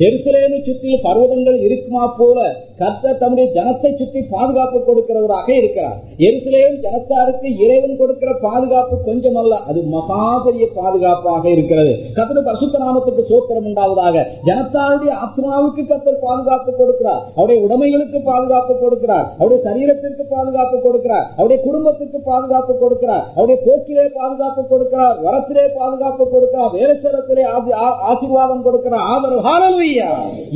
எருசலேமை சுற்றிலும் பர்வதங்கள் இருக்குமா போல கர்த்தர் தம்முடைய ஜனத்தை சுற்றி பாதுகாப்பு கொடுக்கிறவராக இருக்கிறார். எருசலேம் ஜனத்தாருக்கு இறைவன் கொடுக்கிற பாதுகாப்பு கொஞ்சம் அல்ல அது மகாபரிய பாதுகாப்பாக இருக்கிறது. கர்த்தர் பரிசுத்த நாமத்துக்கு சோத்திரம் உண்டாவதாக. ஜனத்தாருடைய ஆத்மாவுக்கு கத்தர் பாதுகாப்பு கொடுக்கிறார். அவருடைய உடைமைகளுக்கு பாதுகாப்பு கொடுக்கிறார். அவருடைய சரீரத்திற்கு பாதுகாப்பு கொடுக்கிறார். அவருடைய குடும்பத்திற்கு பாதுகாப்பு கொடுக்கிறார். அவருடைய போக்கிலே பாதுகாப்பு கொடுக்கிறார். வரத்திலே பாதுகாப்பு கொடுக்கிறார். வேலைச்சலத்திலே ஆசி- ஆ- ஆசீர்வாதம் கொடுக்கிறார். ஆதரவு.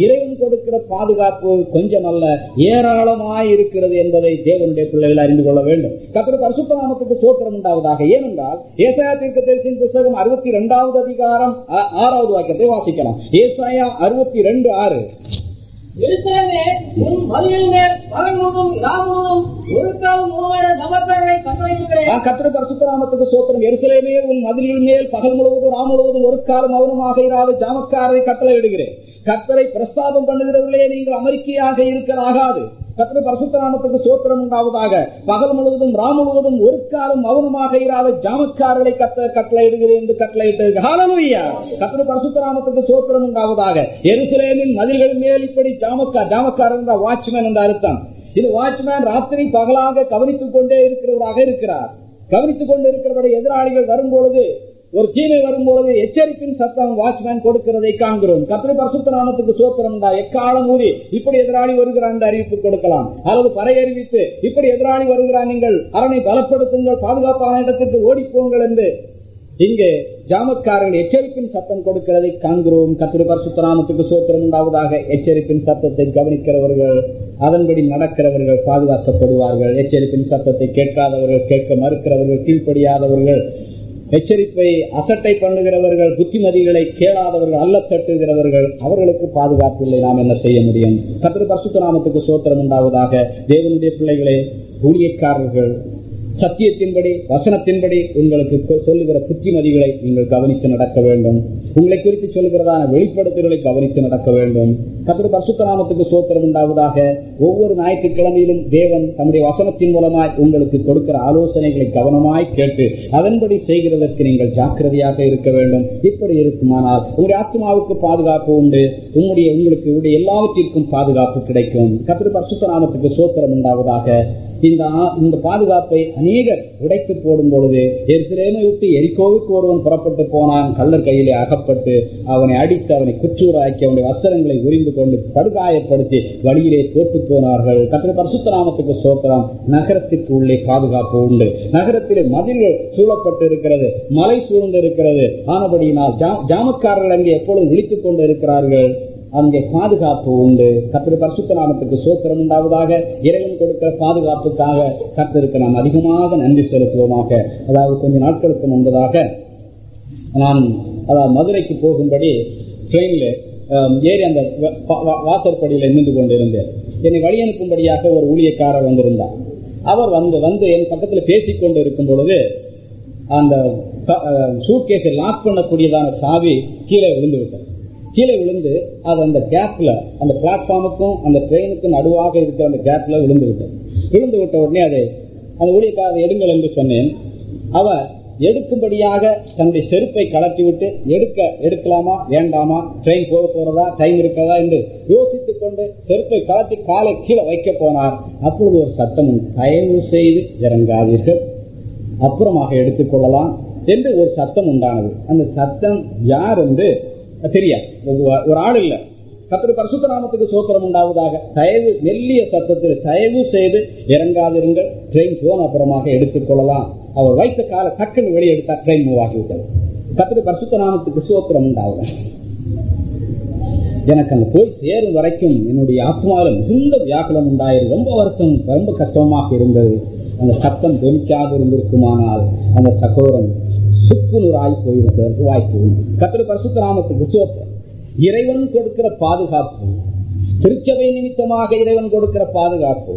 இறைவன் கொடுக்கிற பாதுகாப்பு கொஞ்சம் அல்ல ஏராளமாய் இருக்கிறது என்பதை தேவனுடைய பிள்ளைகள் அறிந்து கொள்ள வேண்டும். கத்திர பரிசுத்த நாமத்துக்கு சோத்திரம் உண்டாவதாக. ஏனென்றால் ஏசாயா தீர்க்கதரிசியின் புத்தகம் அறுபத்தி இரண்டாவது அதிகாரம் ஆறாவது வாக்கியத்தை வாசிக்கலாம். ஏசாயா அறுபத்தி ரெண்டு ஆறு. எருசலேமே உன் மதிலின் மேல் பகல் சோத்திரம். எருசலேமே உன் மதிலின் மேல் முழுவதும் ராம் முழுவதும் ஒரு காலம் மௌனமாக இராத ஜாமக்காரரை கட்டளை இடுகிறேன் கத்தரை பிரஸ்தாபம் பண்ணுகிறவர்களே நீங்கள் அமெரிக்கையாக இருக்கலாகாது கத்திர பரசுத்தராமத்துக்கு சோத்திரம் உண்டாவதாக. பகல் முழுவதும் ராம் முழுவதும் ஒரு காலம் மௌனமாக இராத ஜாமக்காரர்களை கத்த கட்டளை என்று கட்டளையிட்டது கத்திர பரசுத்தராமத்துக்கு சோத்திரம் உண்டாவதாக. எருசலேமின் மதில்கள் மேல் இப்படி ஜாமக்கா ஜாமக்காரர் என்ற வாட்ச்மேன் என்ற அர்த்தம். இது வாட்ச்மேன் ராத்திரி பகலாக கவனித்துக் கொண்டே இருக்கிறவராக இருக்கிறார். கவனித்துக் கொண்டு இருக்கிறவருடைய எதிராளிகள் வரும்பொழுது ஒரு தீமை வரும்பொழுது எச்சரிப்பின் சத்தம் வாட்ச்மேன் கொடுக்கிறதை காண்கிறோம். கத்திரி பரசுத்தராமத்துக்கு சோத்திரம் எக்காலம் ஊதி இப்படி எதிராளி வருகிறான் என்று அறிவிப்பு கொடுக்கலாம். அல்லது பறை அறிவித்து இப்படி எதிராளி வருகிறான் நீங்கள் அரணை பலப்படுத்துங்கள் பாதுகாப்பான இடத்திற்கு ஓடிப்போங்கள் என்று இங்கு ஜாமக்காரர்கள் எச்சரிப்பின் சத்தம் கொடுக்கிறதை காண்கிறோம். கத்திரி பரசுத்தராமத்துக்கு சோத்திரம் உண்டாவதாக எச்சரிப்பின் சத்தத்தை கவனிக்கிறவர்கள் அதன்படி நடக்கிறவர்கள் பாதுகாக்கப்படுவார்கள். எச்சரிப்பின் சத்தத்தை கேட்காதவர்கள் கேட்க மறுக்கிறவர்கள் கீழ்ப்படியாதவர்கள் எச்சரிப்பை அசட்டை பண்ணுகிறவர்கள் புத்திமதிகளை கேளாதவர்கள் அல்ல தட்டுகிறவர்கள் அவர்களுக்கு பாதுகாப்பு இல்லை. நாம் என்ன செய்ய முடியும்? கத்திர பரசுத்தராமத்துக்கு சோத்திரம் உண்டாவதாக தேவனுடைய பிள்ளைகளே ஊழியக்காரர்கள் சத்தியத்தின்படி வசனத்தின்படி உங்களுக்கு சொல்லுகிற புத்திமதிகளை நீங்கள் கவனித்து நடக்க வேண்டும். உங்களை குறித்து சொல்கிறதான வெளிப்படுத்தல்களை கவனித்து நடக்க வேண்டும். கத்திர பரிசுத்தராமத்துக்கு சோத்திரம் உண்டாவதாக ஒவ்வொரு ஞாயிற்றுக்கிழமையிலும் தேவன் தம்முடைய வசனத்தின் மூலமாய் உங்களுக்கு கொடுக்கிற ஆலோசனைகளை கவனமாய் கேட்டு அதன்படி செய்கிறதற்கு நீங்கள் ஜாக்கிரதையாக இருக்க வேண்டும். இப்படி இருக்குமானால் உங்களுடைய ஆத்மாவுக்கு பாதுகாப்பு உண்டு. உங்களுடைய உங்களுக்கு உடைய எல்லாவற்றிற்கும் பாதுகாப்பு கிடைக்கும். கத்திர பரிசுத்தராமத்துக்கு சோத்திரம் உண்டாவதாக இந்த இந்த பாதுகாப்பை அநேகர் உடைத்து போடும் பொழுது எருசலேமை விட்டு எரிக்கோவுக்கு ஒருவன் புறப்பட்டு போனான். கள்ளர் கையிலே அகப்பட்டு அவனை அடித்து அவனை குற்றூராக்கி அவனுடைய வஸ்திரங்களை உரிந்து கொண்டு படுகாயப்படுத்தி வழியிலே தோற்று போனார்கள். கத்திர பரசுத்தராமத்துக்கு சோக்கலாம் நகரத்திற்கு உள்ளே பாதுகாப்பு உண்டு. நகரத்திலே மதில்கள் சூழப்பட்டு இருக்கிறது மலை சூழ்ந்து இருக்கிறது ஆனபடியினால் ஜாமக்காரர்கள் அங்கே எப்பொழுது விழித்துக் கொண்டு இருக்கிறார்கள் அங்கே பாதுகாப்பு உண்டு. கத்திர பரிசுத்த நாமத்துக்கு சோத்திரம் உண்டாவதாக இறைவன் கொடுக்கிற பாதுகாப்புக்காக கத்திற்கு நாம் அதிகமாக நன்றி செலுத்துவோமாக. அதாவது கொஞ்ச நாட்களுக்கு முன்பதாக நான் அதாவது மதுரைக்கு போகும்படி ட்ரெயின்ல um, ஏறி அந்த வா- வாசற்படியில நின்று கொண்டிருந்தேன். என்னை வழி அனுப்பும்படியாக ஒரு ஊழியக்காரர் வந்திருந்தார். அவர் வந்து வந்து என் பக்கத்தில் பேசிக் கொண்டு இருக்கும் பொழுது அந்த சூட்கேஸை லாக் பண்ணக்கூடியதான சாவி கீழே விழுந்து விட்டது. கீழே விழுந்து அது அந்த கேப்ல அந்த பிளாட்ஃபார்முக்கும் அந்த ட்ரெயினுக்கும் நடுவாக இருக்கிற அந்த கேப்ல விழுந்து விட்டது. விழுந்து விட்ட உடனே அதை அந்த ஊழியக்காரர் எடுங்கள் என்று சொன்னேன். அவர் எடுக்கும்படியாக தன்னுடைய செருப்பை கலட்டி விட்டு எடுக்க எடுக்கலாமா வேண்டாமா ட்ரெயின் போக போறதா டைம் இருக்கிறதா என்று யோசித்துக் கொண்டு செருப்பை கலட்டி காலை கீழே வைக்க போனார். அப்பொழுது ஒரு சத்தமும் தயவு செய்து இறங்காதீர்கள். அப்புறமாக எடுத்துக்கொள்ளலாம் என்று ஒரு சத்தம் உண்டானது. அந்த சத்தம் யார் என்று தெரியாது. ஒரு- ஒரு ஆள் இல்லை. கத்திர பரிசுத்த நாமத்துக்கு சோத்திரம் உண்டாவதாக தயவு மெல்லிய சத்தத்தில் தயவு செய்து இறங்காதிருங்கள். ட்ரெயின் போன அப்புறமாக எடுத்துக்கொள்ளலாம் அவர் வைத்த கால டக்குன்னு வெளியே ட்ரெயின் மூவ் ஆகிவிட்டது கத்திர பரிசுத்த நாமத்துக்கு சோத்திரம் உண்டாவதாக. எனக்கு அங்க போய் சேரும் வரைக்கும் என்னுடைய ஆத்மாவில் மிகுந்த வியாக்குலம் உண்டாயிரு. ரொம்ப வருத்தம் ரொம்ப கஷ்டமாக இருந்தது. அந்த சத்தம் தொனிக்காது இருந்திருக்குமானால் அந்த சகோதரன் சுக்குநூறாய் போயிருக்கிறதுக்கு வாய்ப்பு உண்டு. கத்திர பரிசுத்த நாமத்துக்கு சோத்திரம். இறைவன் கொடுக்கிற பாதுகாப்பு திருச்சபை நிமித்தமாக இறைவன் கொடுக்கிற பாதுகாப்பு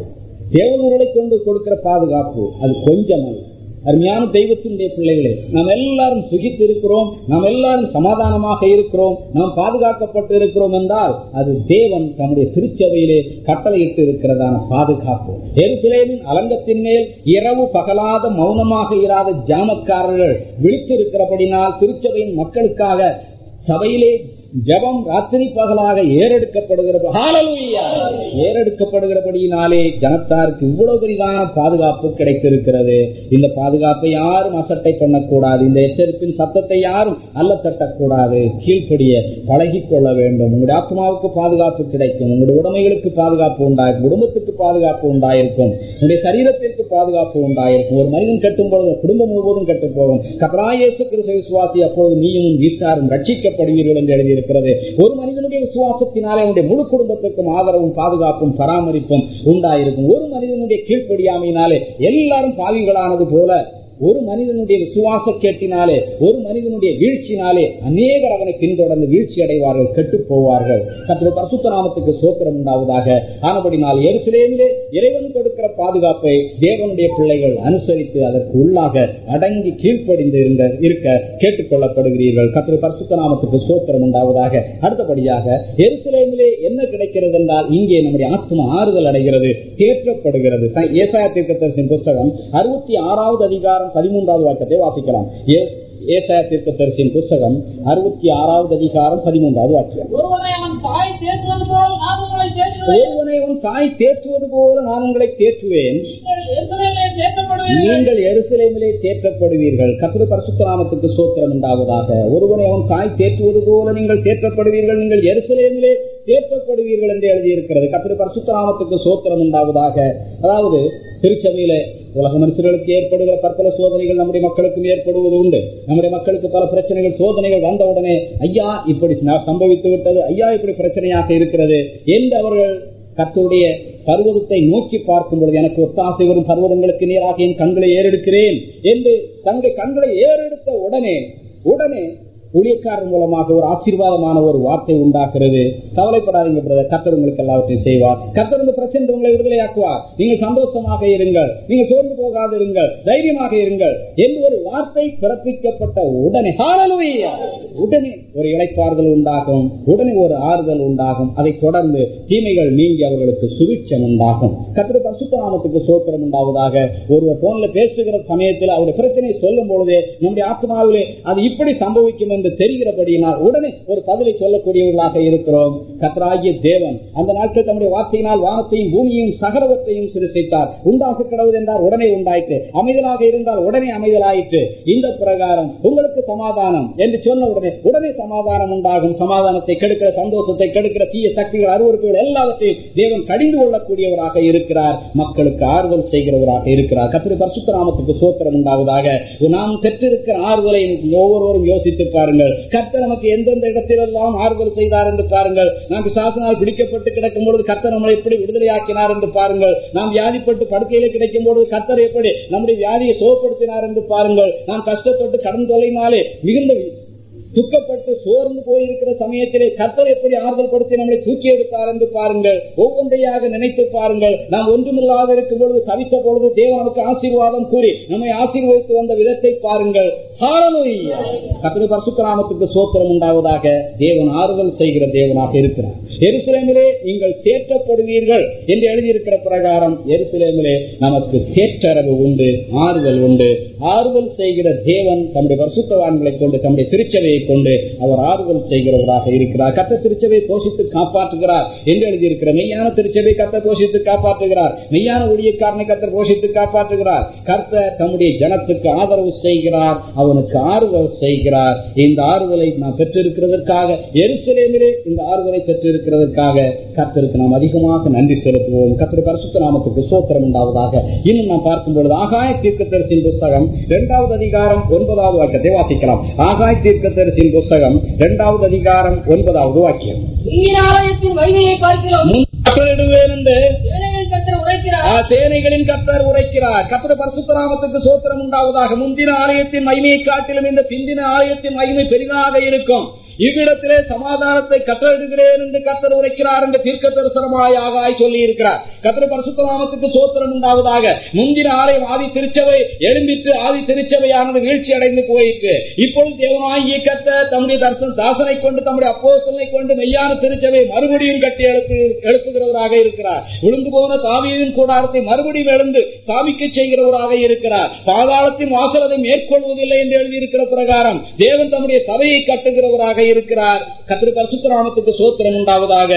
தேவனூர்களை கொண்டு கொடுக்கிற பாதுகாப்பு அது கொஞ்சம் அல்ல அருமையான தெய்வத்தினுடைய பிள்ளைகளே நாம் எல்லாரும் சுகித்து இருக்கிறோம் நாம் எல்லாரும் சமாதானமாக இருக்கிறோம் நாம் பாதுகாக்கப்பட்டு இருக்கிறோம் என்றால் அது தேவன் தன்னுடைய திருச்சபையிலே கட்டளையிட்டு இருக்கிறதான பாதுகாப்பு. எருசலேமின் அலங்கத்தின் மேல் இரவு பகலாத மௌனமாக இராத ஜாமக்காரர்கள் விழித்திருக்கிறபடினால் திருச்சபையின் மக்களுக்காக சபையிலே ஜபம் ராத்திரி பகலாக ஏறெடுக்கப்படுகிற ஏறெடுக்கப்படுகிறபடியினாலே ஜனத்தாருக்கு இவ்வளவு பெரிதான பாதுகாப்பு கிடைத்திருக்கிறது. இந்த பாதுகாப்பை யாரும் அசட்டை பண்ணக்கூடாது. இந்த எச்சரிப்பின் சத்தத்தை யாரும் அல்ல தட்டக்கூடாது கீழ்ப்படிய பழகிக் கொள்ள வேண்டும். உங்களுடைய ஆத்மாவுக்கு பாதுகாப்பு கிடைக்கும். உங்களுடைய உடைமைகளுக்கு பாதுகாப்பு உண்டாயிருக்கும் குடும்பத்துக்கு பாதுகாப்பு உண்டாயிருக்கும். உங்களுடைய சரீரத்திற்கு பாதுகாப்பு உண்டாயிருக்கும். ஒரு மனிதன் கட்டும் பொழுது குடும்பம் முழுவதும் கட்டு போகும். கபராயேசு கிறிஸ்து விசுவாசி அப்பொழுது நீயும் வீட்டாரும் ரட்சிக்கப்படுவீர்கள் என்று இருக்கிறது ஒரு மனிதனுடைய விசுவாசத்தினாலே அவனுடைய முழு குடும்பத்திற்கும் ஆதரவும் பாதுகாப்பும் பராமரிப்பும் உண்டாயிருக்கும். ஒரு மனிதனுடைய கீழ்ப்படியாமையினாலே எல்லாரும் பாவிகளானது போல ஒரு மனிதனுடைய விசுவாச கேட்டினாலே ஒரு மனிதனுடைய வீழ்ச்சினாலே அநேகர் அவனை பின்தொடர்ந்து வீழ்ச்சி அடைவார்கள் கெட்டு போவார்கள். தற்போது பரிசுத்த நாமத்துக்கு சோத்திரம் உண்டாவதாக. ஆனபடினால் எருசலேமிலே இறைவன் கொடுக்கிற பாதுகாப்பை தேவனுடைய பிள்ளைகள் அனுசரித்து அதற்கு உள்ளாக அடங்கி கீழ்ப்படிந்து இருந்த இருக்க கேட்டுக்கொள்ளப்படுகிறீர்கள் கத்திரி பரிசுத்த நாமத்துக்கு சோத்திரம் உண்டாவதாக. அடுத்தபடியாக எருசலேமிலே என்ன கிடைக்கிறது என்றால் இங்கே நம்முடைய ஆத்மா ஆறுதல் அடைகிறது தேற்றப்படுகிறது. ஏசாய ஏசாயா புத்தகம் புஸ்தகம் அறுபத்தி ஆறாவது அதிகாரம் பதிமூன்றாவது வாக்கத்தை வாசிக்கலாம். தீர்க்கதரிசியின் புஸ்தகம் அறுபத்தி ஆறாவது அதிகாரம் பதிமூன்றாவது வாக்கியம். ஒருவனை தாய் தேற்றுவது போல் நான் உங்களை தேற்றுவேன். ஒருவனை உன் தாய் தேற்றுவது போல நான் உங்களை தேற்றுவேன். நீங்கள் எருசலேமிலே தேற்றப்படுவீர்கள். நீங்கள் எருசலேமிலே தேற்றப்படுவீர்கள். கத்திர பரிசுத்தராமத்துக்கு சோத்திரம் உண்டாவதாக. ஒருவனை அவன் தாய் தேற்றுவது போல நீங்கள் தேற்றப்படுவீர்கள். நீங்கள் எருசலேமிலே தேற்றப்படுவீர்கள் என்று எழுதியிருக்கிறது. கத்திர பரசுத்தராமத்துக்கு சோத்திரம் உண்டாவதாக. அதாவது திருச்சபையில உலக மனுஷர்களுக்கு ஏற்படுகிற பற்பல சோதனைகள் நம்முடைய மக்களுக்கும் ஏற்படுவது உண்டு. நம்முடைய மக்களுக்கு பல பிரச்சனைகள் சோதனைகள் வந்தவுடனே ஐயா இப்படி சம்பவித்து விட்டது. ஐயா இப்படி பிரச்சனையாக இருக்கிறது. என்று அவர்கள் கர்த்தருடைய பர்வதத்தை நோக்கி பார்க்கும் பொழுது எனக்கு ஒத்தாசை வரும் பர்வதங்களுக்கு நேராக என் கண்களை ஏறெடுக்கிறேன். என்று தங்கள் கண்களை ஏறெடுத்த உடனே உடனே ஊழியக்காரர் மூலமாக ஒரு ஆசீர்வாதமான ஒரு வார்த்தை உண்டாகிறது. கவலைப்படாதீங்க பிரதர் கத்தர் உங்களுக்கு எல்லாவற்றையும் செய்வார். கத்தர் இந்த பிரச்சனை உங்களை விடுதலையாக்குவார். நீங்கள் சந்தோஷமாக இருங்கள். நீங்கள் சோர்ந்து போகாது இருங்கள். தைரியமாக இருங்கள். என்று ஒரு வார்த்தை பிறப்பிக்கப்பட்ட உடனே உடனே ஒரு இளைப்பாறுதல் உண்டாகும். உடனே ஒரு ஆறுதல் உண்டாகும். அதை தொடர்ந்து தீமைகள் நீங்கி அவர்களுக்கு சுவிட்சம் உண்டாகும். கத்திர பசுத்தராமத்துக்கு சோத்திரம் உண்டாவதாக. ஒருவர் போன்ல பேசுகிற சமயத்தில் அவருடைய பிரச்சனையை சொல்லும் பொழுதே நம்முடைய ஆத்மாவிலே அது இப்படி சம்பவிக்கும் என்று தெரிகிறபடியினால் உடனே ஒரு பதிலை சொல்லக்கூடியவர்களாக இருக்கிறோம். கத்ராகிய தேவன் அந்த நாட்கள் தம்முடைய வார்த்தையினால் வானத்தையும் பூமியையும் சகரவத்தையும் சிருஷ்டித்தார். உண்டாக கிடவது என்றால் உடனே உண்டாயிற்று. அமைதலாக இருந்தால் உடனே அமைதலாயிற்று. இந்த பிரகாரம் உங்களுக்கு சமாதானம் என்று சொன்ன உடனே உடனே சமாதானம் உண்டாகும். சமாதானத்தை கெடுக்கிற சந்தோஷத்தை கெடுக்கிற தீய சக்திகள் அருவறுப்புகள் எல்லாவற்றையும் தேவன் கடிந்து கொள்ளக்கூடியவராக இருக்கிறார். மக்களுக்கு ஆறுதல் செய்கிறவராக இருக்கிறார். கத்திரி பரிசுத்தராமத்துக்கு சோத்திரம் உண்டாவதாக. நாம் பெற்றிருக்கிற ஆறுதலை ஒவ்வொருவரும் யோசித்து பாருங்கள். கர்த்தர் நமக்கு எந்தெந்த இடத்திலெல்லாம் ஆறுதல் செய்தார் என்று பாருங்கள். நாம் பிசாசனால் பிடிக்கப்பட்டு கிடக்கும் பொழுது கர்த்தர் நம்மளை எப்படி விடுதலையாக்கினார் என்று பாருங்கள். நாம் வியாதிப்பட்டு படுக்கையில கிடைக்கும் பொழுது கர்த்தர் எப்படி நம்முடைய வியாதியை சோப்படுத்தினார் என்று பாருங்கள். நாம் கஷ்டப்பட்டு கடன் தொலைனாலே மிகுந்த துக்கப்பட்டு சோர்ந்து போயிருக்கிற சமயத்திலே கர்த்தர் எப்படி ஆறுதல் படுத்தி நம்மளை தூக்கி எடுத்தார் என்று பாருங்கள். ஒவ்வொன்றையாக நினைத்து பாருங்கள். நாம் ஒன்றுமில்லாத இருக்கும் பொழுது தவித்த பொழுது தேவனுக்கு ஆசீர்வாதம் கூறி நம்மை ஆசீர்வதித்து வந்த விதத்தை பாருங்கள். கத்திரி பரசுத்தராமத்துக்கு சோத்திரம் உண்டாவதாக தேவன் ஆறுதல் செய்கிற தேவனாக இருக்கிறார். எருசலேமிலே நீங்கள் தேற்றப்படுவீர்கள் என்று எழுதியிருக்கிற பிரகாரம் எருசலேமிலே நமக்கு தேற்றரவு உண்டு ஆறுதல் உண்டு. ஆறுதல் செய்கிற தேவன் தம்முடைய பரிசுத்தவான்களை கொண்டு தம்முடைய திருச்சபையை கொண்டு அவர் ஆறுதல் செய்கிறவராக இருக்கிறார். கத்த திருச்சபை போஷித்து காப்பாற்றுகிறார் என்று எழுதியிருக்கிற மெய்யான திருச்சபை கத்த போஷித்து காப்பாற்றுகிறார். மெய்யான ஊழியக்காரனை கத்த போஷித்து காப்பாற்றுகிறார். கர்த்த தம்முடைய ஜனத்துக்கு ஆதரவு செய்கிறார். அவனுக்கு ஆறுதல் செய்கிறார். இந்த ஆறுதலை நாம் பெற்றிருக்கிறதற்காக எருசலேமிலே இந்த ஆறுதலை பெற்றிருக்கிறதற்காக கர்த்தருக்கு நாம் அதிகமாக நன்றி செலுத்துவோம். கர்த்தர் பரிசுத்த நாமத்துக்கு சோத்திரம் உண்டாவதாக. இன்னும் நாம் பார்க்கும் பொழுது ஆகாய தீர்க்கதரிசின் புஸ்தகம் இரண்டாவது அதிகாரம் ஒன்பதாவது வாக்கியத்தை வாசிக்கலாம். ஆகாய தீர்க்கதரிசின் புஸ்தகம் இரண்டாவது அதிகாரம் ஒன்பதாவது வாக்கியம். பார்க்கிறோம். சேனைகளின் கத்தர் உரைக்கிறார். கத்திர பரசுத்தராமத்துக்கு சோத்திரம் உண்டாவதாக முந்தின ஆலயத்தின் மகிமையை காட்டிலும் இந்த பிந்தின ஆலயத்தின் மகிமை பெரிதாக இருக்கும். இவ்விடத்திலே சமாதானத்தை கட்டளிடுகிறேன் என்று கத்தர் உரைக்கிறார் என்று தீர்க்க தரிசனமாய் ஆகாய் சொல்லி இருக்கிறார் கத்தர் பரசுத்தராமத்துக்கு சோத்திரம் உண்டாவதாக. முந்தின ஆலயம் ஆதி திருச்சபை எழும்பிட்டு ஆதி திருச்சபையானது வீழ்ச்சி அடைந்து போயிற்று. இப்பொழுது தேவனாகிய கத்த தம்முடைய தரிசன தாசனை கொண்டு தம்முடைய அப்போசனை கொண்டு மெய்யான திருச்சபை மறுபடியும் கட்டி எழுப்பு எழுப்புகிறவராக இருக்கிறார். விழுந்து போன தாவியின் கூடாரத்தை மறுபடியும் எழுந்து சாமிக்க செய்கிறவராக இருக்கிறார். பாதாளத்தின் வாசலதை மேற்கொள்வதில்லை என்று எழுதியிருக்கிற பிரகாரம் தேவன் தம்முடைய சபையை கட்டுகிறவராக இருக்கிறார். கத்திர பரசுத்தராமத்துக்கு சோத்திரம் உண்டாவதாக.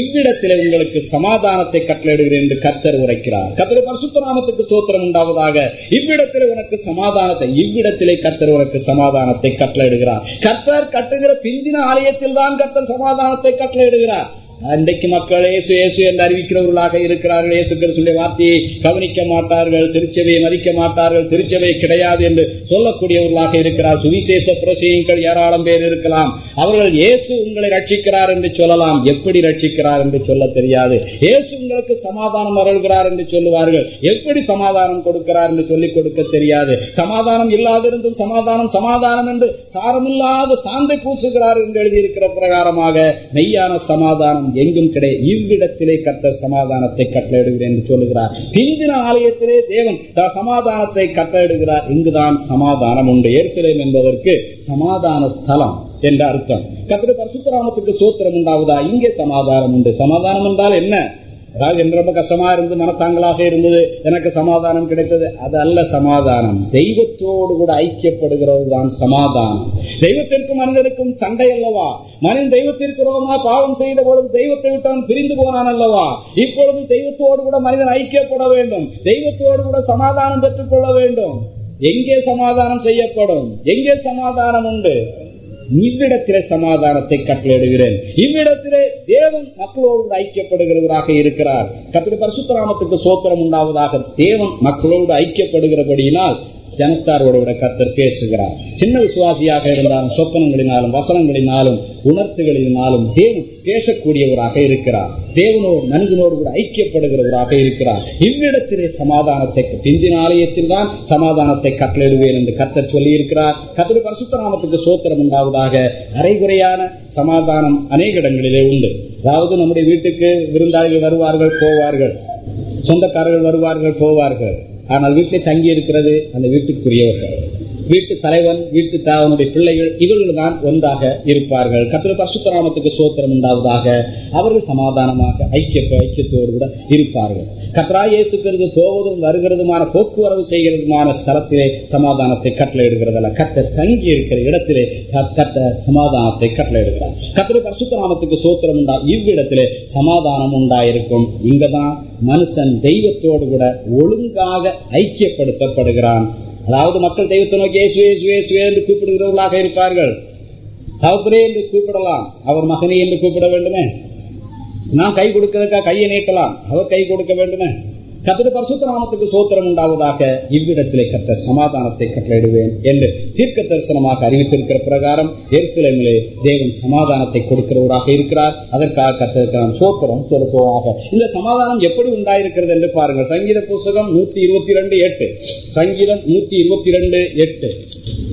இவ்விடத்தில் உங்களுக்கு சமாதானத்தை கட்டளையிடுகிறேன் என்று கர்த்தர் உரைக்கிறார். கர்த்தர் பரசுத்தராமத்துக்கு சோத்திரம் உண்டாவதாக. இவ்விடத்தில் உனக்கு சமாதானத்தை இவ்விடத்திலே கத்தர் உனக்கு சமாதானத்தை கட்டளையிடுகிறார். கர்த்தர் கட்டுகிற பிந்தின ஆலயத்தில் தான் கர்த்தர் சமாதானத்தை கட்டளையிடுகிறார். அன்றைக்கு மக்கள் ஏசு இயேசு என்று அறிவிக்கிறவர்களாக இருக்கிறார்கள். இயேசு கிறிஸ்துடைய வார்த்தையை கவனிக்க மாட்டார்கள் திருச்சபையை மதிக்க மாட்டார்கள் திருச்சபை கிடையாது என்று சொல்லக்கூடியவர்களாக இருக்கிறார். சுவிசேஷ பிரசையுங்கள் ஏராளம் பேர் இருக்கலாம். அவர்கள் இயேசு உங்களை ரட்சிக்கிறார் என்று சொல்லலாம். எப்படி ரட்சிக்கிறார் என்று சொல்ல தெரியாது. இயேசு உங்களுக்கு சமாதானம் அருள்கிறார் என்று சொல்லுவார்கள். எப்படி சமாதானம் கொடுக்கிறார் என்று சொல்லிக் கொடுக்க தெரியாது. சமாதானம் இல்லாதிருந்தும் சமாதானம் சமாதானம் என்று சாரமில்லாத சாந்தை பூசுகிறார் என்று எழுதியிருக்கிற பிரகாரமாக மெய்யான சமாதானம் எங்கும் கிடை இவ்விடத்திலே கர்த்தர் சமாதானத்தை கட்டளையிடுகிறேன் என்று சொல்லுகிறார். பிந்தின ஆலயத்திலே தேவன் சமாதானத்தை கட்டளையிடுகிறார். இங்குதான் சமாதானம் உண்டு. ஏர்சிலேம் என்பதற்கு சமாதான ஸ்தலம் என்ற அர்த்தம். கத்திர பரிசுத்தராமத்துக்கு சோத்திரம் உண்டாவதா? இங்கே சமாதானம் உண்டு. சமாதானம் என்றால் என்ன? அதாவது எனக்கு ரொம்ப கஷ்டமா இருந்து மனத்தாங்களாக இருந்தது. எனக்கு சமாதானம் கிடைத்தது. அது அல்ல சமாதானம். தெய்வத்தோடு கூட ஐக்கியப்படுகிறது தான் சமாதானம். தெய்வத்திற்கும் மனிதனுக்கும் சண்டை அல்லவா? மனிதன் தெய்வத்திற்கு ரோகமா பாவம் செய்த பொழுது தெய்வத்தை விட்டு அவன் பிரிந்து போனான் அல்லவா? இப்பொழுது தெய்வத்தோடு கூட மனிதன் ஐக்கியப்பட வேண்டும். தெய்வத்தோடு கூட சமாதானம் பெற்றுக் கொள்ள வேண்டும். எங்கே சமாதானம் செய்யப்படும்? எங்கே சமாதானம் உண்டு? இவ்விடத்திலே சமாதானத்தை கட்டளையிடுகிறேன். இவ்விடத்திலே தேவன் மக்களோடு ஐக்கியப்படுகிறவராக இருக்கிறார். கத்திரி பரசுத்தராமத்துக்கு சோத்திரம் உண்டாவதாக தேவன் மக்களோடு ஐக்கியப்படுகிறபடியினால் ஜனத்தாரோடு விட கத்தர் பேசுகிறார். சின்ன விசுவாசியாக இருந்தாலும் சொப்பனங்களினாலும் வசனங்களினாலும் உணர்த்துகளினாலும் தேவன் பேசக்கூடியவராக இருக்கிறார். தேவனோடு நன்கினோடு கூட ஐக்கியப்படுகிறவராக இருக்கிறார். இவ்விடத்திலே சமாதானத்தை பிந்தின ஆலயத்தில் தான் சமாதானத்தை கட்டளிடுவேன் என்று கத்தர் சொல்லியிருக்கிறார். கத்தர் சோத்திரம் உண்டாவதாக அரைகுறையான சமாதானம் அநேக இடங்களிலே உண்டு. அதாவது நம்முடைய வீட்டுக்கு விருந்தாளிகள் வருவார்கள் போவார்கள். சொந்தக்காரர்கள் வருவார்கள் போவார்கள். ஆனால் வீட்டில் தங்கி இருக்கிறது அந்த வீட்டுக்குரியவர்கள். வீட்டு தலைவன் வீட்டு தாவனுடைய பிள்ளைகள் இவர்கள் தான் ஒன்றாக இருப்பார்கள். கத்திர பரசுத்தராமத்துக்கு சோத்திரம் உண்டாவதாக அவர்கள் சமாதானமாக ஐக்கிய ஐக்கியத்தோடு கூட இருப்பார்கள். கத்ரா இயேசுக்கிறது போவதும் வருகிறதுமான போக்குவரவு செய்கிறதுமான ஸ்தலத்திலே சமாதானத்தை கட்டளையிடுகிறதல்ல. கத்த தங்கி இருக்கிற இடத்திலே கத்த சமாதானத்தை கட்டளையிடுகிறார். கத்திர பரசுத்தராமத்துக்கு சோத்திரம் உண்டா இவ்விடத்திலே சமாதானம் உண்டாயிருக்கும். இங்கதான் மனுஷன் தெய்வத்தோடு கூட ஒழுங்காக ஐக்கியப்படுத்தப்படுகிறான். அதாவது மக்கள் தெய்வத்தை நோக்கி இயேசுவே இயேசுவே இயேசுவே என்று கூப்பிடுகிறவர்களாக இருப்பார்கள். தகப்பனே என்று கூப்பிடலாம். அவர் மகனே என்று கூப்பிட வேண்டுமே? நான் கை கொடுக்கிறதுக்கா? கையை நீட்டலாம். அவர் கை கொடுக்க வேண்டுமே? கத்திர பரிசுத்தராமத்துக்கு சோத்திரம் உண்டாவதாக இவ்விடத்திலே கத்த சமாதானத்தை கட்டளையிடுவேன் என்று தீர்க்க தரிசனமாக அறிவித்திருக்கிற பிரகாரம் எருசலேமிலே தேவன் சமாதானத்தை கொடுக்கிறவராக இருக்கிறார். அதற்காக கத்திற்கு நாம் சோத்திரம் செலுத்துவதாக இந்த சமாதானம் எப்படி உண்டாயிருக்கிறது என்று பாருங்கள். சங்கீத புஸ்தகம் நூத்தி இருபத்தி ரெண்டு எட்டு. சங்கீதம் நூத்தி இருபத்தி ரெண்டு எட்டு.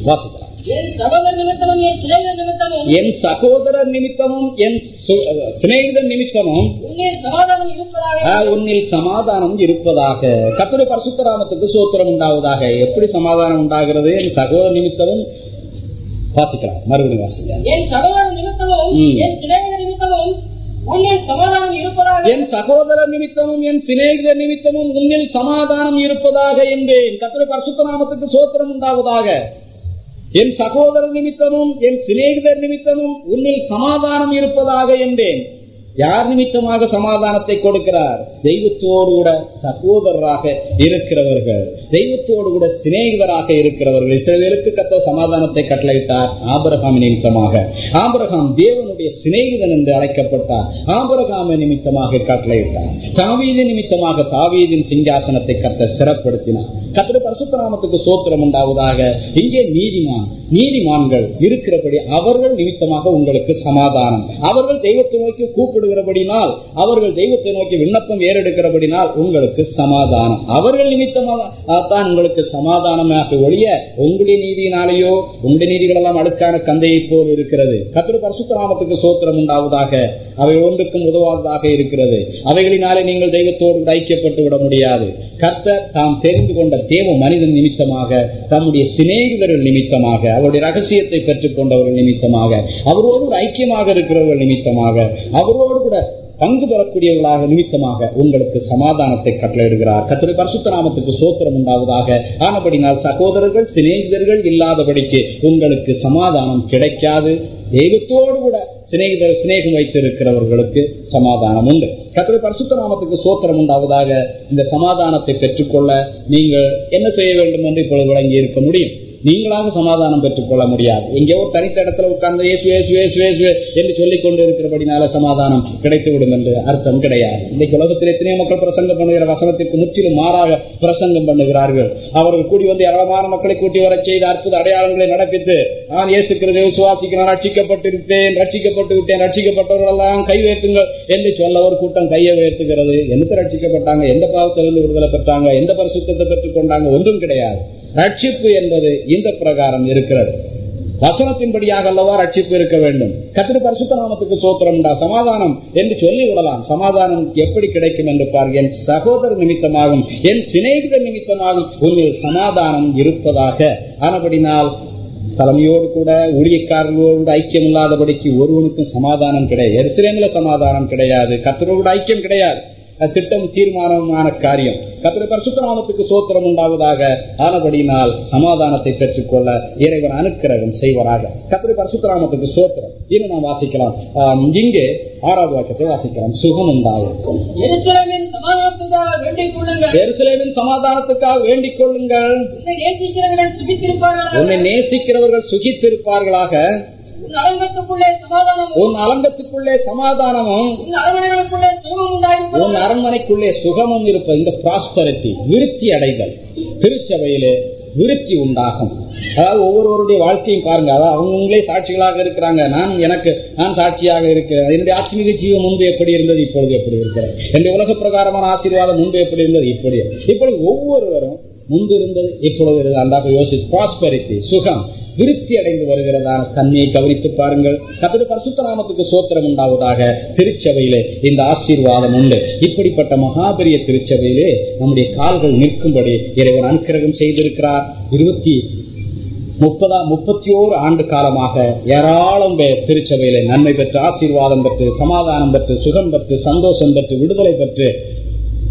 வாசிக்கலாம். என் சகோதரர் நிமித்தமும் என் சு- சிநேகிதர் நிமித்தமும் உன்னில் சமாதானம் இருப்பதாக. கத்துடைய பரிசுத்தராமத்துக்கு சோத்திரம் உண்டாவதாக. எப்படி சமாதானம் உண்டாகிறது? என் சகோதர நிமித்தமும் வாசிக்கலாம். மறுபடியும் வாசிக்கலாம். என் சகோதர நிமித்தமும். என் சிநேகித நிமித்தமும் என் சகோதர நிமித்தமும் என் சிநேகித நிமித்தமும் உன்னில் சமாதானம் இருப்பதாக என்றேன் கத்துடைய பரிசுத்தராமத்துக்கு சோத்திரம் உண்டாவதாக. என் சகோதர நிமித்தமும் என் சிநேகிதர் நிமித்தமும் உன்னில் சமாதானம் இருப்பதாக என்றேன் யார் நிமித்தமாக சமாதானத்தை கொடுக்கிறார்? தெய்வத்தோடு கூட சகோதரராக இருக்கிறவர்கள். தெய்வத்தோடு கூட சிநேகிதராக இருக்கிறவர்கள் இஸ்ரவேலுக்கு கத்த சமாதானத்தை கட்டளையிட்டார். ஆபரகாமி நிமித்தமாக. ஆபரகாம் தேவனுடைய சிநேகிதன் என்று அழைக்கப்பட்டார். ஆபரகாம நிமித்தமாக கட்டளையிட்டார். தாவீது நிமித்தமாக தாவீதின் சிங்காசனத்தை கத்த சிறப்படுத்தினார். கத்திர பரசுத்தராமத்துக்கு சோத்திரம் உண்டாவதாக. இங்கே நீதிமான் நீதிமான்கள் இருக்கிறபடி அவர்கள் நிமித்தமாக உங்களுக்கு சமாதானம். அவர்கள் தெய்வத்தை நோக்கி கூப்பிடுகிறபடினால் அவர்கள் தெய்வத்தை நோக்கி விண்ணப்பம் ஏறெடுக்கிறபடினால் உங்களுக்கு சமாதானம். அவர்கள் நிமித்தமாக தான் உங்களுக்கு சமாதானமாக ஒழிய உங்களுடைய நீதியினாலேயோ உங்களுடைய நீதிகள் எல்லாம் அழுக்கான கந்தையை போல் இருக்கிறது. கத்திர பரசுத்தராமத்துக்கு சோத்திரம் உண்டாவதாக அவை ஒன்றுக்கும் உதவாததாக இருக்கிறது. அவைகளினாலே நீங்கள் தெய்வத்தோடு ஐக்கியப்பட்டு விட முடியாது. கர்த்தர் தாம் தெரிந்து கொண்ட தேவ மனிதன் நிமித்தமாக தம்முடைய சிநேகிதர்கள் நிமித்தமாக அவருடைய ரகசியத்தை பெற்றுக் கொண்டவர்கள் நிமித்தமாக அவரோடு ஐக்கியமாக இருக்கிறவர்கள் நிமித்தமாக அவரோடு கூட பங்கு பெறக்கூடியவர்களாக நிமித்தமாக உங்களுக்கு சமாதானத்தை கட்டளையிடுகிறார். கத்திரி பரிசுத்த நாமத்துக்கு சோத்திரம் உண்டாவதாக. ஆனபடினால் சகோதரர்கள் சிநேகிதர்கள் இல்லாதபடிக்கு உங்களுக்கு சமாதானம் கிடைக்காது. தெய்வத்தோடு கூட சிநேகிதர் சிநேகம் வைத்திருக்கிறவர்களுக்கு சமாதானம் உண்டு. கத்திரி பரிசுத்த நாமத்துக்கு சோத்திரம் உண்டாவதாக இந்த சமாதானத்தை பெற்றுக்கொள்ள நீங்கள் என்ன செய்ய வேண்டும் என்று இப்பொழுது வழங்கி இருக்க முடியும். நீங்களாக சமாதானம் பெற்றுக் கொள்ள முடியாது. எங்கேயோ தனித்த இடத்துல உட்கார்ந்து ஏசு ஏசு ஏசு ஏசு என்று சொல்லிக் கொண்டு இருக்கிறபடினால சமாதானம் கிடைத்து விடும் என்று அர்த்தம் கிடையாது. இன்னைக்கு உலகத்தில் எத்தனையோ மக்கள் பிரசங்கம் பண்ணுகிற வசனத்திற்கு முற்றிலும் மாறாக பிரசங்கம் பண்ணுகிறார்கள். அவர்கள் கூடி வந்து ஏராளமான மக்களை கூட்டி வரச் செய்து அற்புத அடையாளங்களை நடப்பித்து நான் இயேசு கிறிஸ்துவை விசுவாசிக்கிறேன் ரட்சிக்கப்பட்டிருப்பேன் ரட்சிக்கப்பட்டு விட்டேன் ரட்சிக்கப்பட்டவர்கள் எல்லாம் கை உயர்த்துங்கள் என்று சொல்ல ஒரு கூட்டம் கையை உயர்த்துகிறது. எந்த ரட்சிக்கப்பட்டாங்க? எந்த பாவத்திலிருந்து விடுதலை பெற்றாங்க? எந்த பரிசுத்தத்தை பெற்றுக் கொண்டாங்க? ஒன்றும் கிடையாது. ரட்சிப்பு என்பது இந்த பிரகாரம் இருக்கிறது. வசனத்தின்படியாக அல்லவா ரட்சிப்பு இருக்க வேண்டும்? கத்திரி பரிசுத்த நாமத்துக்கு சோத்திரம் உண்டா சமாதானம் என்று சொல்லி விடலாம். சமாதானம் எப்படி கிடைக்கும் என்று பாருங்க என் சகோதர நிமித்தமாகும் என் சிநேகித நிமித்தமாகும் உன்னில் சமாதானம் இருப்பதாக. ஆனபடினால் தலைமையோடு கூட ஊழியக்காரர்களோடு ஐக்கியம் இல்லாதபடிக்கு ஒருவனுக்கும் சமாதானம் கிடையாது. எருசலேமில சமாதானம் கிடையாது. கத்தரோடு ஐக்கியம் கிடையாது. திட்டம் தீர்மானமான காரியம். கத்திர பரிசுத்தநாமத்துக்கு சோத்திரம் உண்டாவதாக ஆனபடியினால் சமாதானத்தை பெற்றுக்கொள்ள இறைவன் அனுக்கிரகம் செய்வராக. கத்திர பரிசுத்தராமத்துக்கு சோத்திரம். இன்னும் நாம் வாசிக்கலாம். ஆம், இங்கே ஆறாவது வாக்கத்தை வாசிக்கலாம். சுகம் உண்டாயிருக்கும். எருசலேமின் சமாதானத்துக்காக வேண்டிக் கொள்ளுங்கள் உன்னை நேசிக்கிறவர்கள் சுகித்திருப்பார்களாக. உன் அலங்கத்துக்குள்ளே சமாதானமும். உன் அரண்மனைக்குள்ளே சுகமும் இருப்பது. இந்த ப்ராஸ்பரிட்டி விருத்தி அடைதல் திருச்சபையிலே விருத்தி உண்டாகும். அதாவது ஒவ்வொருவருடைய வாழ்க்கையும் பாருங்க. அதாவது அவங்களே சாட்சிகளாக இருக்கிறாங்க. நான் எனக்கு நான் சாட்சியாக இருக்கிறேன். என்னுடைய ஆத்மீக ஜீவன் முன்பு எப்படி இருந்தது இப்பொழுது எப்படி இருக்கிறது? என்னுடைய உலக பிரகாரமான ஆசீர்வாதம் முன்பு எப்படி இருந்தது இப்படி. இப்பொழுது ஒவ்வொருவரும் முன்பு இருந்தது இப்பொழுது இருந்தது. அந்த யோசி ப்ராஸ்பெரிட்டி சுகம். விருத்தி அடைந்து வருகிறதான தன்மையை கவனித்து பாருங்கள். கத்தோட பரிசுத்த நாமத்துக்கு சோத்திரம் உண்டாவதாக திருச்சபையிலே இந்த ஆசீர்வாதம் உண்டு. இப்படிப்பட்ட மகாபெரிய திருச்சபையிலே நம்முடைய கால்கள் நிற்கும்படி இறைவன் அனுக்கிரகம் செய்திருக்கிறார். இருபத்தி முப்பதா முப்பத்தி ஓரு ஆண்டு காலமாக ஏராளம் பேர் திருச்சபையிலே நன்மை பெற்று ஆசீர்வாதம் பெற்று சமாதானம் பெற்று சுகம் பெற்று சந்தோஷம் பெற்று விடுதலை பெற்று